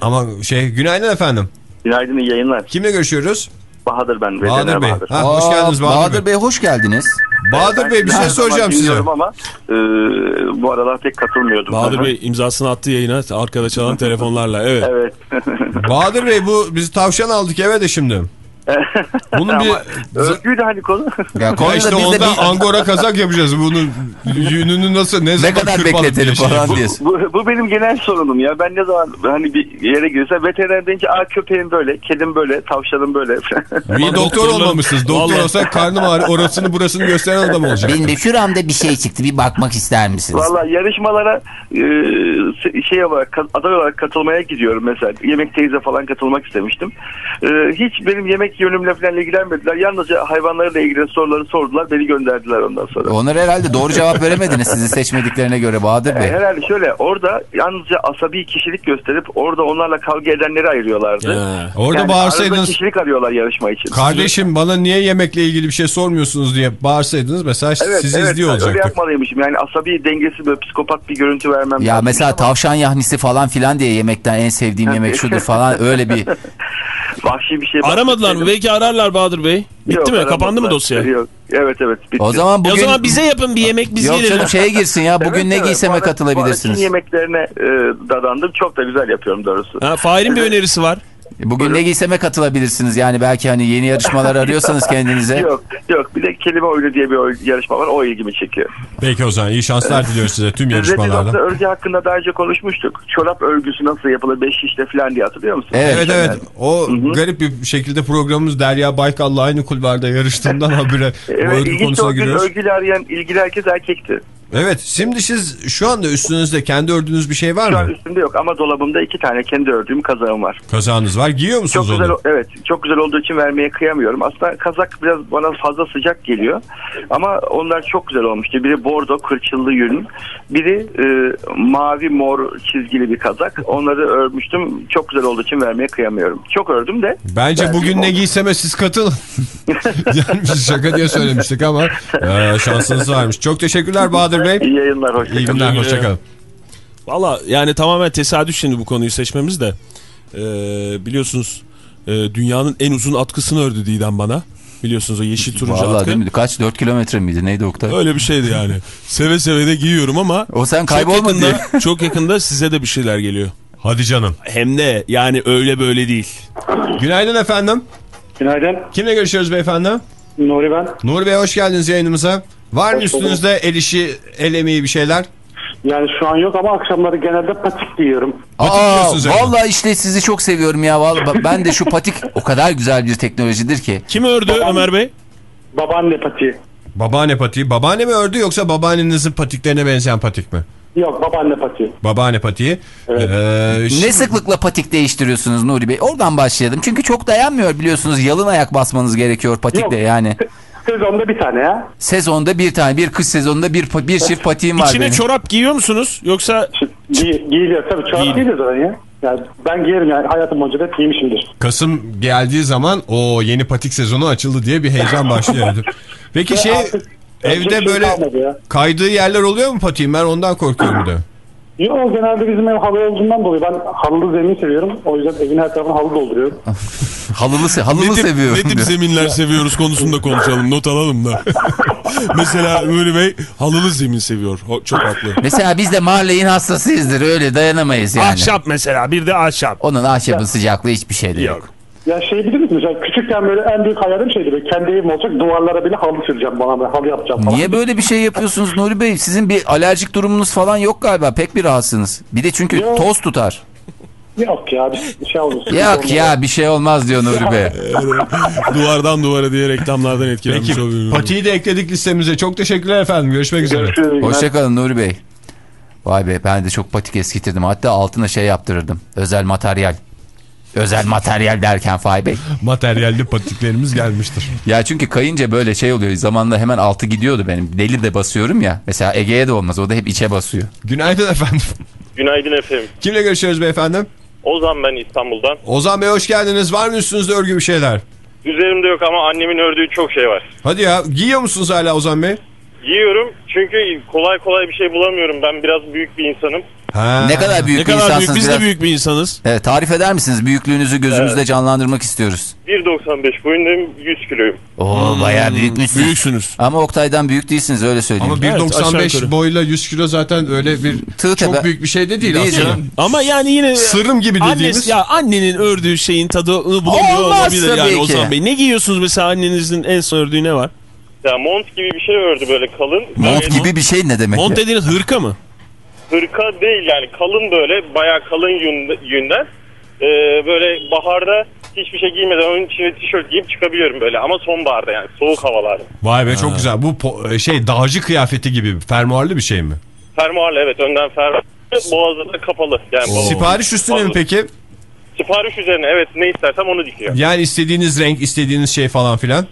Ama şey günaydın efendim. Günaydın iyi yayınlar. Kimle görüşüyoruz? Bahadır ben. Bahadır Bey. Bahadır. Ha, hoş geldiniz Bahadır, Bey. hoş geldiniz. Bahadır Ben Bey bir şey soracağım size. dinliyorum Ama e, bu aralar pek katılmıyordum. Bahadır Aha. Bey imzasını attı yayına arkada çalan telefonlarla. Evet. Evet. Bahadır Bey bu biz tavşan aldık eve de şimdi. Bunun bir Ama Özgüydü hani konu. Ya konuda işte biz de onda bir- angora kazak yapacağız. Bunun yününü nasıl ne, ne kadar bekletelim diye şey. falan diye. bu, bu benim genel sorunum ya. Ben ne zaman hani bir yere girsem veteriner deyince aa köpeğim böyle, kedim böyle, tavşanım böyle. İyi doktor olmamışsınız. Doktor olsak karnım ağrı orasını burasını gösteren adam olacak. Benim de şuramda bir şey çıktı bir bakmak ister misiniz? Valla yarışmalara e, şey olarak aday olarak katılmaya gidiyorum mesela. Yemek teyze falan katılmak istemiştim. E, hiç benim yemek yönümle falan ilgilenmediler. Yalnızca hayvanlarla ilgili soruları sordular. Beni gönderdiler ondan sonra. Onlara herhalde doğru cevap veremediniz sizi seçmediklerine göre Bahadır E, Bey. herhalde şöyle orada yalnızca asabi kişilik gösterip orada onlarla kavga edenleri ayırıyorlardı. Ha. Orada Yani bağırsaydınız kişilik arıyorlar yarışma için. kardeşim bana niye yemekle ilgili bir şey sormuyorsunuz diye bağırsaydınız mesela Evet, sizi evet, izliyor öyle olacaktık. yapmalıymışım. Yani asabi dengesi böyle psikopat bir görüntü vermem Ya mesela Ama tavşan yahnisi falan filan diye yemekten en sevdiğim yemek şudur falan öyle bir Vahşi bir şey. Aramadılar mı? Belki ararlar Bahadır Bey. Bitti Yok, mi? Kapandı mı dosya? Yok. Evet evet bitti. o zaman E bugün o zaman bize yapın bir yemek biz Yok gelelim. canım şeye girsin ya bugün Evet, ne evet, giyseme bu Bu katılabilirsiniz. Çin yemeklerine e, dadandım. Çok da güzel yapıyorum doğrusu. Ha, Fahir'in bir önerisi var. Bugün ne giyseme katılabilirsiniz yani belki hani yeni yarışmalar arıyorsanız kendinize. Yok yok bir de kelime oyunu diye bir yarışma var. O ilgimi çekiyor. Peki o zaman iyi şanslar diliyoruz size tüm yarışmalarda. örgü hakkında daha önce konuşmuştuk. Çorap örgüsü nasıl yapılır? Beş şişle falan diye hatırlıyor musun? Evet. Evet evet o garip bir şekilde programımız Derya Baykal'la aynı kulvarda yarıştığından habire o Evet örgü ilginç konusuna örgü, giriyoruz. örgüyle arayan ilgili herkes erkekti. Evet şimdi siz şu anda üstünüzde kendi ördüğünüz bir şey var Şu an mı? üstümde yok ama dolabımda iki tane kendi ördüğüm kazağım var. Kazağınız var giyiyor Çok musunuz güzel onu? evet çok güzel olduğu için vermeye kıyamıyorum. Aslında kazak biraz bana fazla sıcak geliyor. Ama onlar çok güzel olmuştu. Biri bordo kırçıllı yün. Biri e, mavi mor çizgili bir kazak. Onları örmüştüm. Çok güzel olduğu için vermeye kıyamıyorum. Çok ördüm de. Bence bugün ne oldu. giyseme siz katılın. yani biz şaka diye söylemiştik ama e, şansınız varmış. Çok teşekkürler Bahadır Bey. İyi yayınlar. Hoşçakalın. İyi günler hoşçakalın. Valla yani tamamen tesadüf şimdi bu konuyu seçmemiz de. Ee, biliyorsunuz e, dünyanın en uzun atkısını ördü Didem bana. Biliyorsunuz o yeşil turuncu Vallahi atkı. değil mi? Kaç 4 kilometre miydi neydi Oktay? Öyle bir şeydi yani. Seve seve de giyiyorum ama O sen çok kaybolma diye. yakında, çok yakında size de bir şeyler geliyor. Hadi canım. Hem de yani öyle böyle değil. Günaydın efendim. Günaydın. Kimle görüşüyoruz beyefendi? Nuri ben. Nur Bey hoş geldiniz yayınımıza. Var mı üstünüzde el işi, el emeği bir şeyler? Yani şu an yok ama akşamları genelde patik giyiyorum. Patik Aa, vallahi işte sizi çok seviyorum ya. Vallahi ben de şu patik o kadar güzel bir teknolojidir ki. Kim ördü Ömer Bey? Babaanne patiği. Babaanne patiği. Babaanne mi ördü yoksa babaannenizin patiklerine benzeyen patik mi? Yok babaanne patiği. Babaanne patiği. Evet. Ee, Ne sıklıkla patik değiştiriyorsunuz Nuri Bey? Oradan başlayalım. Çünkü çok dayanmıyor biliyorsunuz. Yalın ayak basmanız gerekiyor patikle Yok. yani. Sezonda bir tane ya. Sezonda bir tane, bir kış sezonunda bir, bir çift patiğim var İçine benim. çorap giyiyor musunuz? Yoksa Gi giyiliyor tabii. Çorap Giyin. giyiliyor zaten ya. Yani ben giyerim yani hayatım boyunca da hep giymişimdir. Kasım geldiği zaman o yeni patik sezonu açıldı diye bir heyecan başlıyor. Peki şey evde şey böyle kaydığı yerler oluyor mu patiğin? Ben ondan korkuyorum de. Yok genelde bizim ev halı olduğundan dolayı ben halılı zemin seviyorum. O yüzden evin her tarafını halı dolduruyorum. Halılı, se- halılı ne tip, seviyorum. ne tip diyor. zeminler seviyoruz konusunda konuşalım. Not alalım da. Mesela Nuri Bey halılı zemin seviyor. Çok haklı. Mesela biz de Marley'in hastasıyızdır. Öyle dayanamayız yani. Ahşap mesela bir de ahşap. Onun ahşabın sıcaklığı hiçbir şeyde yok. Yok. Ya şey bilir misiniz? Yani küçükken böyle en büyük hayalim şeydi. Böyle kendi evim olacak duvarlara bile halı süreceğim bana. Böyle halı yapacağım falan. Niye böyle bir şey yapıyorsunuz Nuri Bey? Sizin bir alerjik durumunuz falan yok galiba. Pek bir rahatsınız. Bir de çünkü Yok. toz tutar. Yok ya bir bir şey olmuş. Yok ya bir şey olmaz diyor Nuri Bey. Duvardan duvara diye reklamlardan etkilenmiş Peki oluyorum. patiği de ekledik listemize. Çok teşekkürler efendim. Görüşmek üzere. Hoşçakalın Nuri Bey. Vay be ben de çok patik eskitirdim. Hatta altına şey yaptırırdım. Özel materyal. Özel materyal derken Fay Bey. Materyalli patiklerimiz gelmiştir. Ya çünkü kayınca böyle şey oluyor. Zamanla hemen altı gidiyordu benim. Deli de basıyorum ya. Mesela Ege'ye de olmaz. O da hep içe basıyor. Günaydın efendim. Günaydın efendim. Kimle görüşüyoruz beyefendi? Ozan ben İstanbul'dan. Ozan Bey hoş geldiniz. Var mı üstünüzde örgü bir şeyler? Üzerimde yok ama annemin ördüğü çok şey var. Hadi ya giyiyor musunuz hala Ozan Bey? Giyiyorum çünkü kolay kolay bir şey bulamıyorum. Ben biraz büyük bir insanım. Ha. Ne kadar büyük Ne bir kadar büyük insansınız. biz biraz- de büyük bir insanız. Evet, tarif eder misiniz? Büyüklüğünüzü gözümüzde canlandırmak istiyoruz. 1.95 boyundayım 100 kiloyum. Oo bayağı büyükmüşsünüz. Büyüksünüz. Ama Oktay'dan büyük değilsiniz öyle söyleyeyim. Ama Evet, aşağı 1.95 yukarı. boyla 100 kilo zaten öyle bir Tığ çok büyük bir şey de değil, Değil aslında. canım. Ama yani yine Sırrım gibi dediğimiz. Annesi, ya annenin ördüğü şeyin tadını bulamıyor Olmaz olabilir yani ki. Ozan Bey. Ne giyiyorsunuz mesela annenizin en son ördüğü ne var? Ya mont gibi bir şey ördü böyle kalın. Mont gibi bir şey ne demek? Mont dediğiniz hırka mı? Hırka değil yani kalın böyle bayağı kalın yün, yünden. Ee, böyle baharda hiçbir şey giymeden onun içine tişört giyip çıkabiliyorum böyle ama sonbaharda yani soğuk havalarda. Vay be çok güzel. Bu po- şey dağcı kıyafeti gibi fermuarlı bir şey mi? Fermuarlı evet önden fermuarlı. Boğazı da kapalı. Yani boğazı- Sipariş üstüne mi peki? Sipariş üzerine evet ne istersem onu dikiyor. Yani istediğiniz renk, istediğiniz şey falan filan.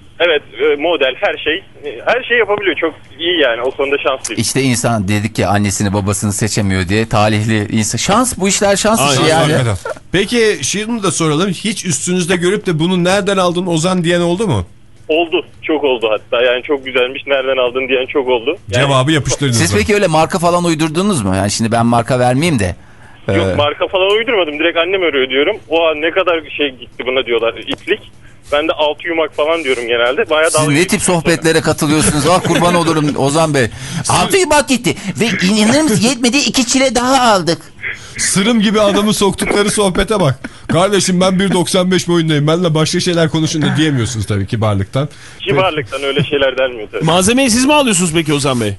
E, model her şey her şey yapabiliyor çok iyi yani o konuda şanslıyım. İşte insan dedik ya annesini babasını seçemiyor diye talihli insan. Şans bu işler şans işi yani. Hakikaten. Peki şunu da soralım. Hiç üstünüzde görüp de bunu nereden aldın Ozan diyen oldu mu? Oldu çok oldu hatta yani çok güzelmiş nereden aldın diyen çok oldu. Yani, Cevabı yapıştırdınız Siz peki öyle marka falan uydurdunuz mu? Yani şimdi ben marka vermeyeyim de. Yok Ee, marka falan uydurmadım direkt annem örüyor diyorum. O an ne kadar şey gitti buna diyorlar iplik. Ben de altı yumak falan diyorum genelde. Bayağı Siz ne tip sohbetlere katılıyorsunuz? Ah kurban olurum Ozan Bey. Altı yumak gitti. Ve inanır mısın yetmedi iki çile daha aldık. Sırım gibi adamı soktukları sohbete bak. Kardeşim ben 1.95 boyundayım. Benle başka şeyler konuşun da diyemiyorsunuz tabii kibarlıktan. Kibarlıktan öyle şeyler denmiyor tabii. Malzemeyi siz mi alıyorsunuz peki Ozan Bey?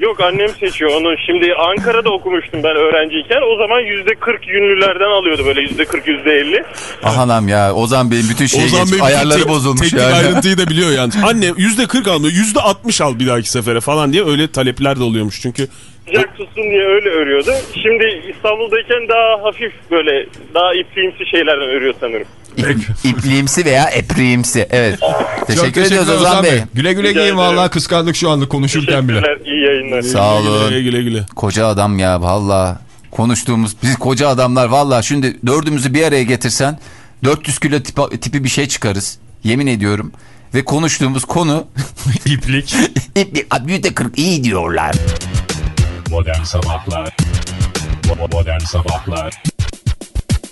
Yok annem seçiyor onu. Şimdi Ankara'da okumuştum ben öğrenciyken. O zaman yüzde kırk yünlülerden alıyordu böyle yüzde kırk yüzde elli. Ahanam ya Ozan Bey'in bütün şey Ozan geç, Bey ayarları tek- bozulmuş teknik yani. ayrıntıyı da biliyor yalnız. Anne yüzde kırk almıyor yüzde altmış al bir dahaki sefere falan diye öyle talepler de oluyormuş çünkü. Sıcak tutsun diye öyle örüyordu. Şimdi İstanbul'dayken daha hafif böyle daha ipliğimsi şeylerden örüyor sanırım. İp- İpliğimsi veya epriğimsi. Evet. Teşekkür, teşekkür ediyoruz Ozan Bey. Güle güle Rica giyin vallahi kıskandık şu anda konuşurken bile. İyi yayınlar. Sağ olun. Güle güle güle. Koca adam ya valla. Konuştuğumuz biz koca adamlar valla şimdi dördümüzü bir araya getirsen 400 kilo tipi, tipi bir şey çıkarız. Yemin ediyorum. Ve konuştuğumuz konu İplik. iplik. Abi yüzde 40 iyi diyorlar. Modern Sabahlar Bo-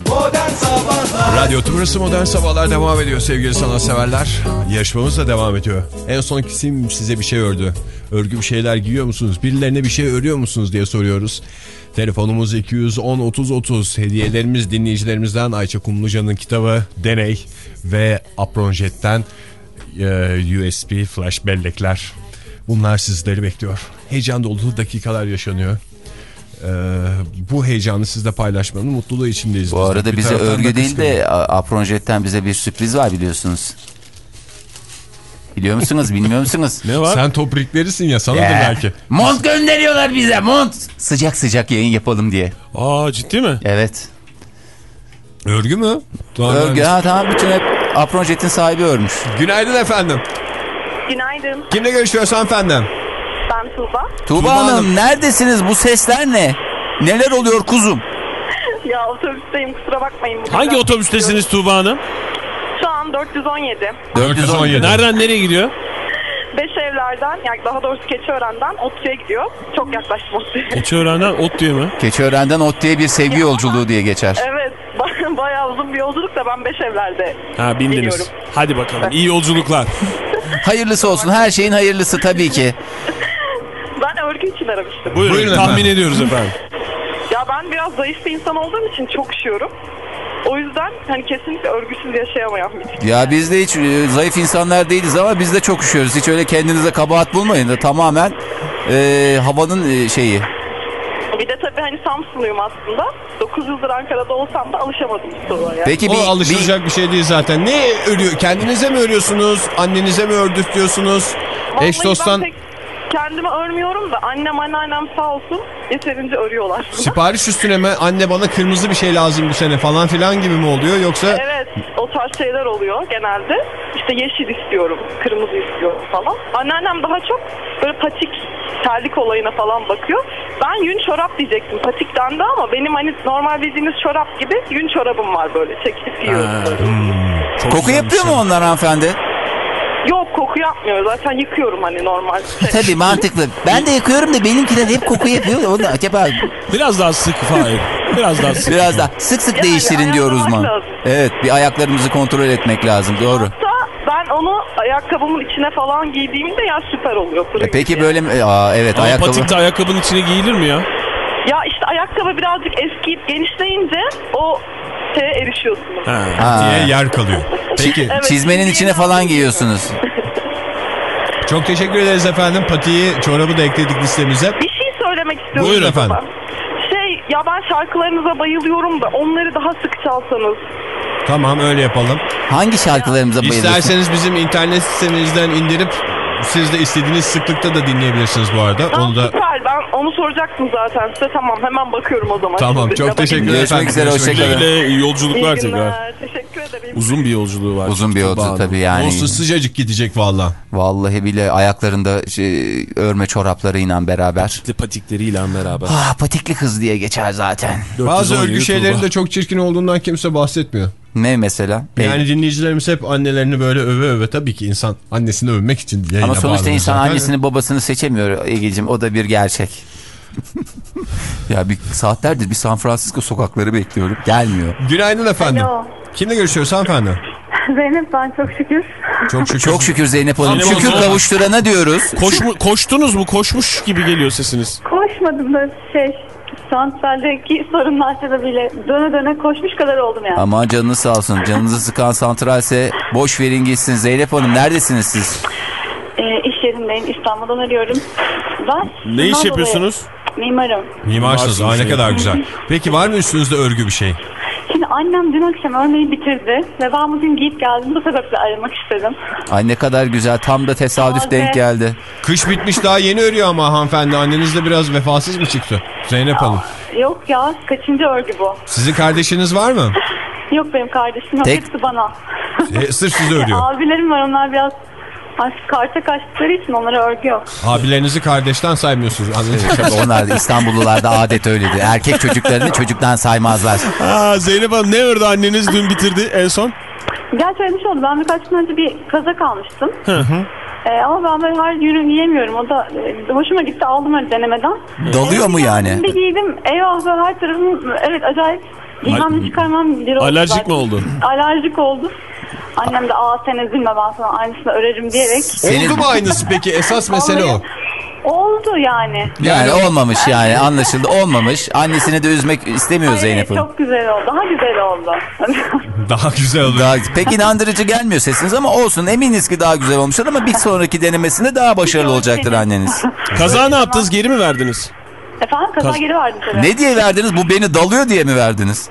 Modern Sabahlar Radyo Tümrüsü Modern Sabahlar devam ediyor sevgili sanatseverler. Yarışmamız da devam ediyor. En son kim size bir şey ördü? Örgü bir şeyler giyiyor musunuz? Birilerine bir şey örüyor musunuz diye soruyoruz. Telefonumuz 210 30 30. Hediyelerimiz dinleyicilerimizden Ayça Kumluca'nın kitabı Deney ve Apronjet'ten e, USB flash bellekler. Bunlar sizleri bekliyor. Heyecan dolu dakikalar yaşanıyor. Ee, bu heyecanı sizle paylaşmanın mutluluğu içindeyiz. Bu arada Bir bize örgü değil de A- Apronjet'ten bize bir sürpriz var biliyorsunuz. Biliyor musunuz bilmiyor musunuz? Ne var? Sen topriklerisin ya sanadır Ya, belki. Mont gönderiyorlar bize mont. Sıcak sıcak yayın yapalım diye. Aa ciddi mi? Evet. Örgü mü? Doğan Örgü ha tamam bütün hep Apronjet'in sahibi örmüş. Günaydın efendim. Günaydın. Kimle görüşüyoruz efendim? Ben Tuğba. Tuğba, Hanım. Hanım neredesiniz bu sesler ne? Neler oluyor kuzum? Ya otobüsteyim kusura bakmayın. bu Hangi otobüstesiniz Tuğba Hanım? Şu an 417. 417. Nereden nereye gidiyor? Beş evlerden yani daha doğrusu Keçiören'den Otlu'ya gidiyor. Çok yaklaştım Otlu'ya. Keçiören'den ot diyor mu? Keçiören'den Ot diye bir sevgi yolculuğu diye geçer. Evet ba- bayağı uzun bir yolculuk da ben beş evlerde Ha bindiniz. geliyorum. Hadi bakalım iyi yolculuklar. Hayırlısı olsun her şeyin hayırlısı tabii ki. Örgü için aramıştım. Buyurun, Buyurun tahmin efendim. ediyoruz efendim. Ya ben biraz zayıf bir insan olduğum için çok üşüyorum. O yüzden hani kesinlikle örgüsüz yaşayamam hiç. Ya biz de hiç e, zayıf insanlar değiliz ama biz de çok üşüyoruz. Hiç öyle kendinize kabahat bulmayın da tamamen e, havanın e, şeyi. Bir de tabii hani Samsunluyum aslında. 9 yıldır Ankara'da olsam da alışamadım bu soruya. Peki O bir, alışılacak bir şey değil zaten. Ne örüyor? Kendinize mi örüyorsunuz? Annenize mi ördürtüyorsunuz? Vallahi Eş dosttan pek kendimi örmüyorum da annem anneannem sağ olsun yeterince örüyorlar. sipariş üstüne mi? Anne bana kırmızı bir şey lazım bu sene falan filan gibi mi oluyor? Yoksa evet o tarz şeyler oluyor genelde. İşte yeşil istiyorum, kırmızı istiyorum falan. Anneannem daha çok böyle patik terlik olayına falan bakıyor. Ben yün çorap diyecektim. Patik dendi ama benim hani normal bildiğiniz çorap gibi yün çorabım var böyle çekip giyiyorum. böyle. Koku yapıyor mu onlar hanımefendi? Yok koku yapmıyor zaten yıkıyorum hani normal. Şey. Tabii mantıklı. Ben de yıkıyorum da benimkiler hep koku yapıyor. O da acaba Biraz daha sık Fahir. Biraz daha sık. biraz daha sık sık Yani değiştirin diyor uzman. lazım. Evet bir ayaklarımızı kontrol etmek lazım doğru. Hatta ben onu ayakkabımın içine falan giydiğimde ya süper oluyor. E peki böyle mi? Aa, evet Ama ayakkabı. patikte ayakkabının içine giyilir mi ya? Ya işte ayakkabı birazcık eskiyip genişleyince o şeye erişiyorsunuz. Ha. diye yer kalıyor. Peki Evet, Çizmenin içine falan giyiyorsunuz. çok teşekkür ederiz efendim. Patiyi, çorabı da ekledik listemize. Bir şey söylemek istiyorum. Buyurun efendim. Şey ya ben şarkılarınıza bayılıyorum da onları daha sık çalsanız. Tamam öyle yapalım. Hangi şarkılarımıza bayılıyorsunuz? İsterseniz bizim internet sitemizden indirip siz de istediğiniz sıklıkta da dinleyebilirsiniz bu arada. Tamam Onu da süper ben onu soracaktım zaten size tamam hemen bakıyorum o zaman. Tamam, Şimdi çok teşekkür ederim. Görüşmek üzere hoşçakalın. İyi yolculuklar tekrar. günler. Teşekkür. Uzun bir yolculuğu var. Uzun bir yolculuk Bağlı. tabii yani. olsun sıcacık gidecek valla. Vallahi bile ayaklarında şey, örme çoraplarıyla beraber. Patikli patikleriyle beraber. Ah patikli kız diye geçer zaten. Bazı 417 örgü şeylerin de çok çirkin olduğundan kimse bahsetmiyor. Ne mesela? Yani dinleyicilerimiz hep annelerini böyle öve öve tabii ki insan annesini övmek için Ama sonuçta insan zaten. annesini babasını seçemiyor Ege'cim. O da bir gerçek. ya bir saatlerdir bir San Francisco sokakları bekliyorum. Gelmiyor. Günaydın efendim. Alo. Kimle görüşüyoruz hanımefendi? Zeynep ben çok şükür. Çok şükür. Çok şükür Zeynep Hanım. Zeynep Şükür Hanım. kavuşturana diyoruz. Koş mu, koştunuz mu? Koşmuş gibi geliyor sesiniz. Koşmadım da şey santraldeki sorunlar sebebiyle döne döne koşmuş kadar oldum yani. Ama canınız sağ olsun. Canınızı sıkan santralse boş verin gitsin. Zeynep Hanım neredesiniz siz? Ee, iş yerindeyim İstanbul'dan arıyorum. Ben Ne iş yapıyorsunuz? dolayı Mimarım. Mimarsınız. Ay ne kadar güzel. Peki var mı üstünüzde örgü bir şey? Şimdi annem dün akşam örneği bitirdi ve ben bugün giyip geldim. Bu sebeple aramak istedim. Ay ne kadar güzel. Tam da tesadüf Taze. denk geldi. Kış bitmiş daha yeni örüyor ama hanımefendi. Anneniz de biraz vefasız mı çıktı? Zeynep Hanım. Yok ya kaçıncı örgü bu? Sizin kardeşiniz var mı? Yok benim kardeşim yok. Tek- Hepsi bana. E, sırf size örüyor. Abilerim var onlar biraz karta kaçtıkları için onlara örgü yok. Abilerinizi kardeşten saymıyorsunuz. Tabii onlar da İstanbullularda adet öyledir. Erkek çocuklarını çocuktan saymazlar. Aa, Zeynep Hanım ne ördü anneniz dün bitirdi en son? Gerçi öyle bir şey oldu. Ben birkaç gün önce bir kazak almıştım. Ee, ama ben böyle her ürün giyemiyorum. O da e, hoşuma gitti. Aldım öyle denemeden. Doluyor mu yani? Bir giydim. Eyvah böyle her tarafım evet acayip giymem çıkarmam bir oldu. Alerjik zaten. mi oldu? Alerjik oldu. Annem de aa sen üzülme ben sana aynısını örerim diyerek. Senin- Oldu mu aynısı peki? Esas mesele o. Oldu yani. Yani olmamış yani anlaşıldı olmamış. Annesini de üzmek istemiyor Zeynep Hanım. Çok güzel oldu. Daha güzel oldu. Daha güzel olur. Daha, pek inandırıcı gelmiyor sesiniz ama olsun eminiz ki daha güzel olmuştur ama bir sonraki denemesinde daha başarılı olacaktır anneniz. Kaza ne yaptınız? Geri mi verdiniz? Efendim kaza Kaz- geri verdim. Ne diye verdiniz? Bu beni dalıyor diye mi verdiniz?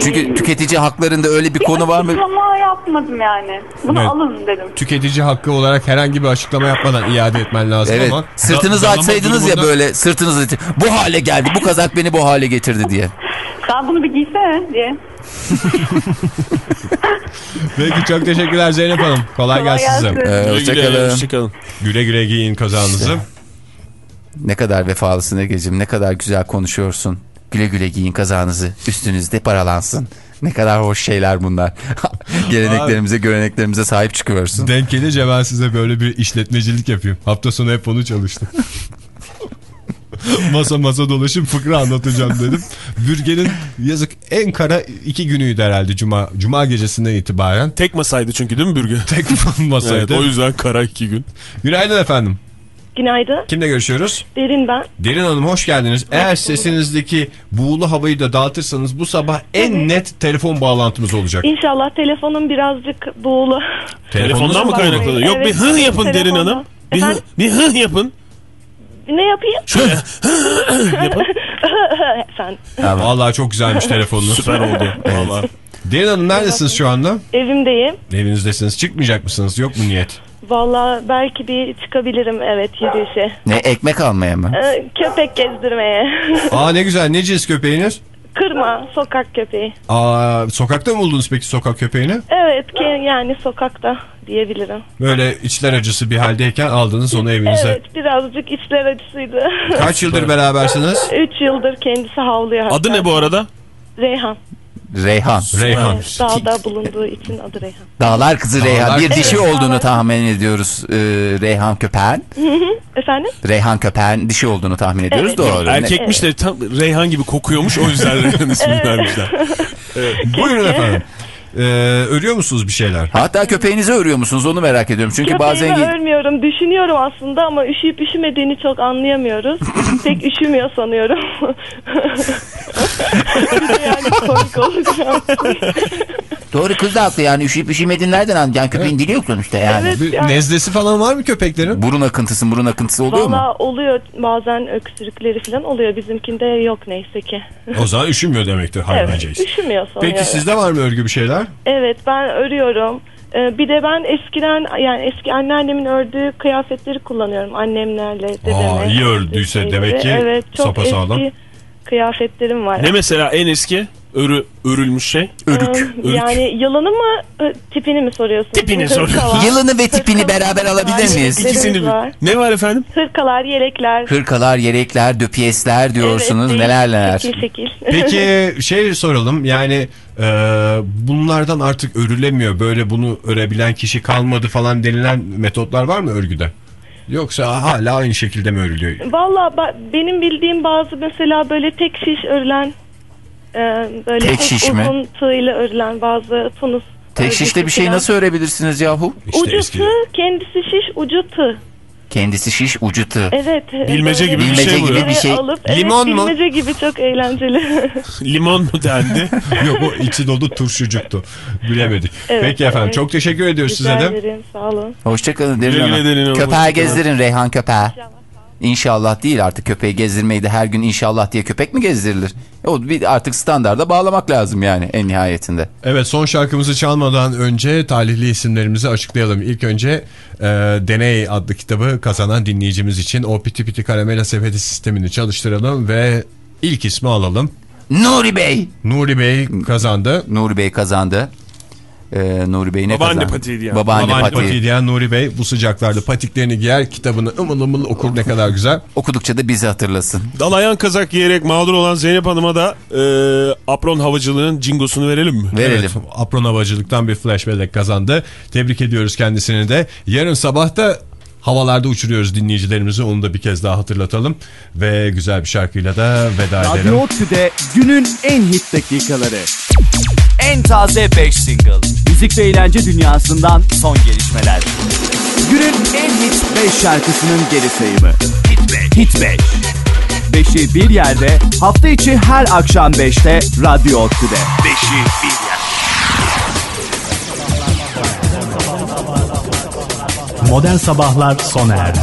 Çünkü tüketici haklarında öyle bir konu var mı? Açıklama yapmadım yani. Bunu Evet. alın dedim. Tüketici hakkı olarak herhangi bir açıklama yapmadan iade etmen lazım Evet. ama. Sırtınızı da- açsaydınız ya durumunda- böyle sırtınızı bu hale geldi. Bu kazak beni bu hale getirdi diye. Sen bunu bir giysene diye. Peki çok teşekkürler Zeynep Hanım. Kolay, Kolay gelsin size. gelsin. Ee, Güle güle, hoşçakalın. Hoşçakalın. Güle güle giyin kazanınızı. Ne kadar vefalısın Ege'cim. Ne kadar güzel konuşuyorsun. Güle güle giyin kazanızı. Üstünüzde paralansın. Ne kadar hoş şeyler bunlar. Geleneklerimize, göreneklerimize sahip çıkıyorsun. Denk gelince ben size böyle bir işletmecilik yapayım. Hafta sonu hep onu çalıştım. masa masa dolaşıp fıkra anlatacağım dedim. Bürgenin yazık en kara iki günüydü herhalde cuma cuma gecesinden itibaren. Tek masaydı çünkü değil mi Bürgü? Tek masaydı. Evet, o yüzden kara iki gün. Günaydın efendim. Günaydın. Kimle görüşüyoruz? Derin ben. Derin Hanım hoş geldiniz. Eğer sesinizdeki buğulu havayı da dağıtırsanız bu sabah en net telefon bağlantımız olacak. İnşallah telefonum birazcık buğulu. Telefondan mı kaynaklanıyor? Yok Evet, bir hı yapın Derin telefondan. Hanım. Bir hı, Efendim? bir hı yapın. Ne yapayım? Şöyle yapın. Efendim. Vallahi çok güzelmiş telefonunuz. Süper oldu. Valla. Derin Hanım neredesiniz şu anda? Evimdeyim. Evinizdesiniz. Çıkmayacak mısınız? Yok mu niyet? Valla belki bir çıkabilirim evet yürüyüşe. Ne ekmek almaya mı? Ee, köpek gezdirmeye. Aa ne güzel. Ne cins köpeğiniz? Kırma, sokak köpeği. Aa, sokakta mı buldunuz peki sokak köpeğini? Evet ki yani sokakta diyebilirim. Böyle içler acısı bir haldeyken aldınız onu evinize. Evet birazcık içler acısıydı. Kaç yıldır berabersiniz? 3 yıldır kendisi havlıyor. hatta. Adı ne bu arada? Reyhan. Reyhan. Reyhan. Evet, dağda bulunduğu için adı Reyhan. Dağlar kızı Dağlar Reyhan. Bir kızı. dişi olduğunu tahmin ediyoruz e, Reyhan köpeğin. Efendim? Reyhan köpeğin dişi olduğunu tahmin ediyoruz Evet. doğru. Erkekmiş de tam Reyhan gibi kokuyormuş o yüzden Reyhan ismini vermişler. Buyurun efendim. Ee, örüyor musunuz bir şeyler? Hatta köpeğinizi örüyor musunuz onu merak ediyorum. Çünkü bazen Köpeğimi örmüyorum. Düşünüyorum aslında ama üşüyüp üşümediğini çok anlayamıyoruz. Pek üşümüyor sanıyorum. Yani komik olacağım. Doğru kız da haklı yani üşüyüp üşümediğini nereden? Yani köpeğin dili yok sonuçta yani. Evet. Yani- Nezlesi falan var mı köpeklerin? Burun akıntısı burun akıntısı oluyor mu? Valla oluyor bazen öksürükleri falan oluyor. Bizimkinde yok neyse ki. O zaman üşümüyor demektir Evet hayvancağız. üşümüyor sanıyorum. Peki sizde var mı örgü bir şeyler? Evet ben örüyorum. Ee, bir de ben eskiden yani eski anneannemin ördüğü kıyafetleri kullanıyorum. Annemlerle dedeme. Aa, iyi ördüyse şeyleri. demek ki Evet çok sapasağlam. eski kıyafetlerim var. Ne mesela en eski örü, örülmüş şey? Örük. Ee, Yani yılanı mı e, tipini mi soruyorsun? Tipini Hırkalar. soruyorum. Yılını ve tipini Hırkalar, beraber alabilir miyiz? İkisini var. Ne var efendim? Hırkalar, yelekler. Hırkalar, yelekler, döpiyesler diyorsunuz Evet, neler neler. Şekil şekil. Peki şey soralım yani e, bunlardan artık örülemiyor böyle bunu örebilen kişi kalmadı falan denilen metotlar var mı örgüde? Yoksa hala aynı şekilde mi örülüyor? Valla benim bildiğim bazı mesela böyle tek şiş örülen e, böyle Tek şiş mi? uzun tığıyla örülen bazı tunus Tek şişte bir şey nasıl örebilirsiniz yahu? İşte ucu eski. tığ kendisi şiş ucu tığ. Kendisi şiş ucu tığ. Evet. Bilmece böyle gibi bir Bilmece şey bu. gibi bir şey. Alıp, evet, Limon mu? Bilmece gibi çok eğlenceli. Limon mu dendi? Yok o içi dolu turşucuktu. Bilemedik. Evet, Peki efendim evet. çok teşekkür ediyoruz Rica size de. ederim sağ olun. Hoşçakalın derin Güle hanım. Köpeği gezdirin Reyhan köpeği. İnşallah değil artık köpeği gezdirmeyi de her gün inşallah diye köpek mi gezdirilir? O bir artık standarda bağlamak lazım yani en nihayetinde. Evet son şarkımızı çalmadan önce talihli isimlerimizi açıklayalım. İlk önce e, Deney adlı kitabı kazanan dinleyicimiz için o piti piti karamela sepeti sistemini çalıştıralım ve ilk ismi alalım. Nuri Bey. Nuri Bey kazandı. Nuri Bey kazandı. Ee, Nuri Bey ne Babaanne kazandı? patiği diyen. Babaanne, Babaanne patiği. patiği diyen Nuri Bey bu sıcaklarda patiklerini giyer kitabını ımıl ımıl okur ne kadar güzel. Okudukça da bizi hatırlasın. Dalayan kazak giyerek mağdur olan Zeynep Hanım'a da e, apron havacılığının cingosunu verelim mi? Verelim. Evet, apron havacılıktan bir flash bellek kazandı. Tebrik ediyoruz kendisini de. Yarın sabah da havalarda uçuruyoruz dinleyicilerimizi. Onu da bir kez daha hatırlatalım. Ve güzel bir şarkıyla da veda edelim. Radyo günün en hit dakikaları. En taze 5 single. Müzik ve eğlence dünyasından son gelişmeler. Günün en hit 5 şarkısının geri sayımı. Hit 5. Hit 5. 5'i bir yerde hafta içi her akşam 5'te Radyo Otü'de. 5'i bir yerde. Modern Sabahlar sona erdi.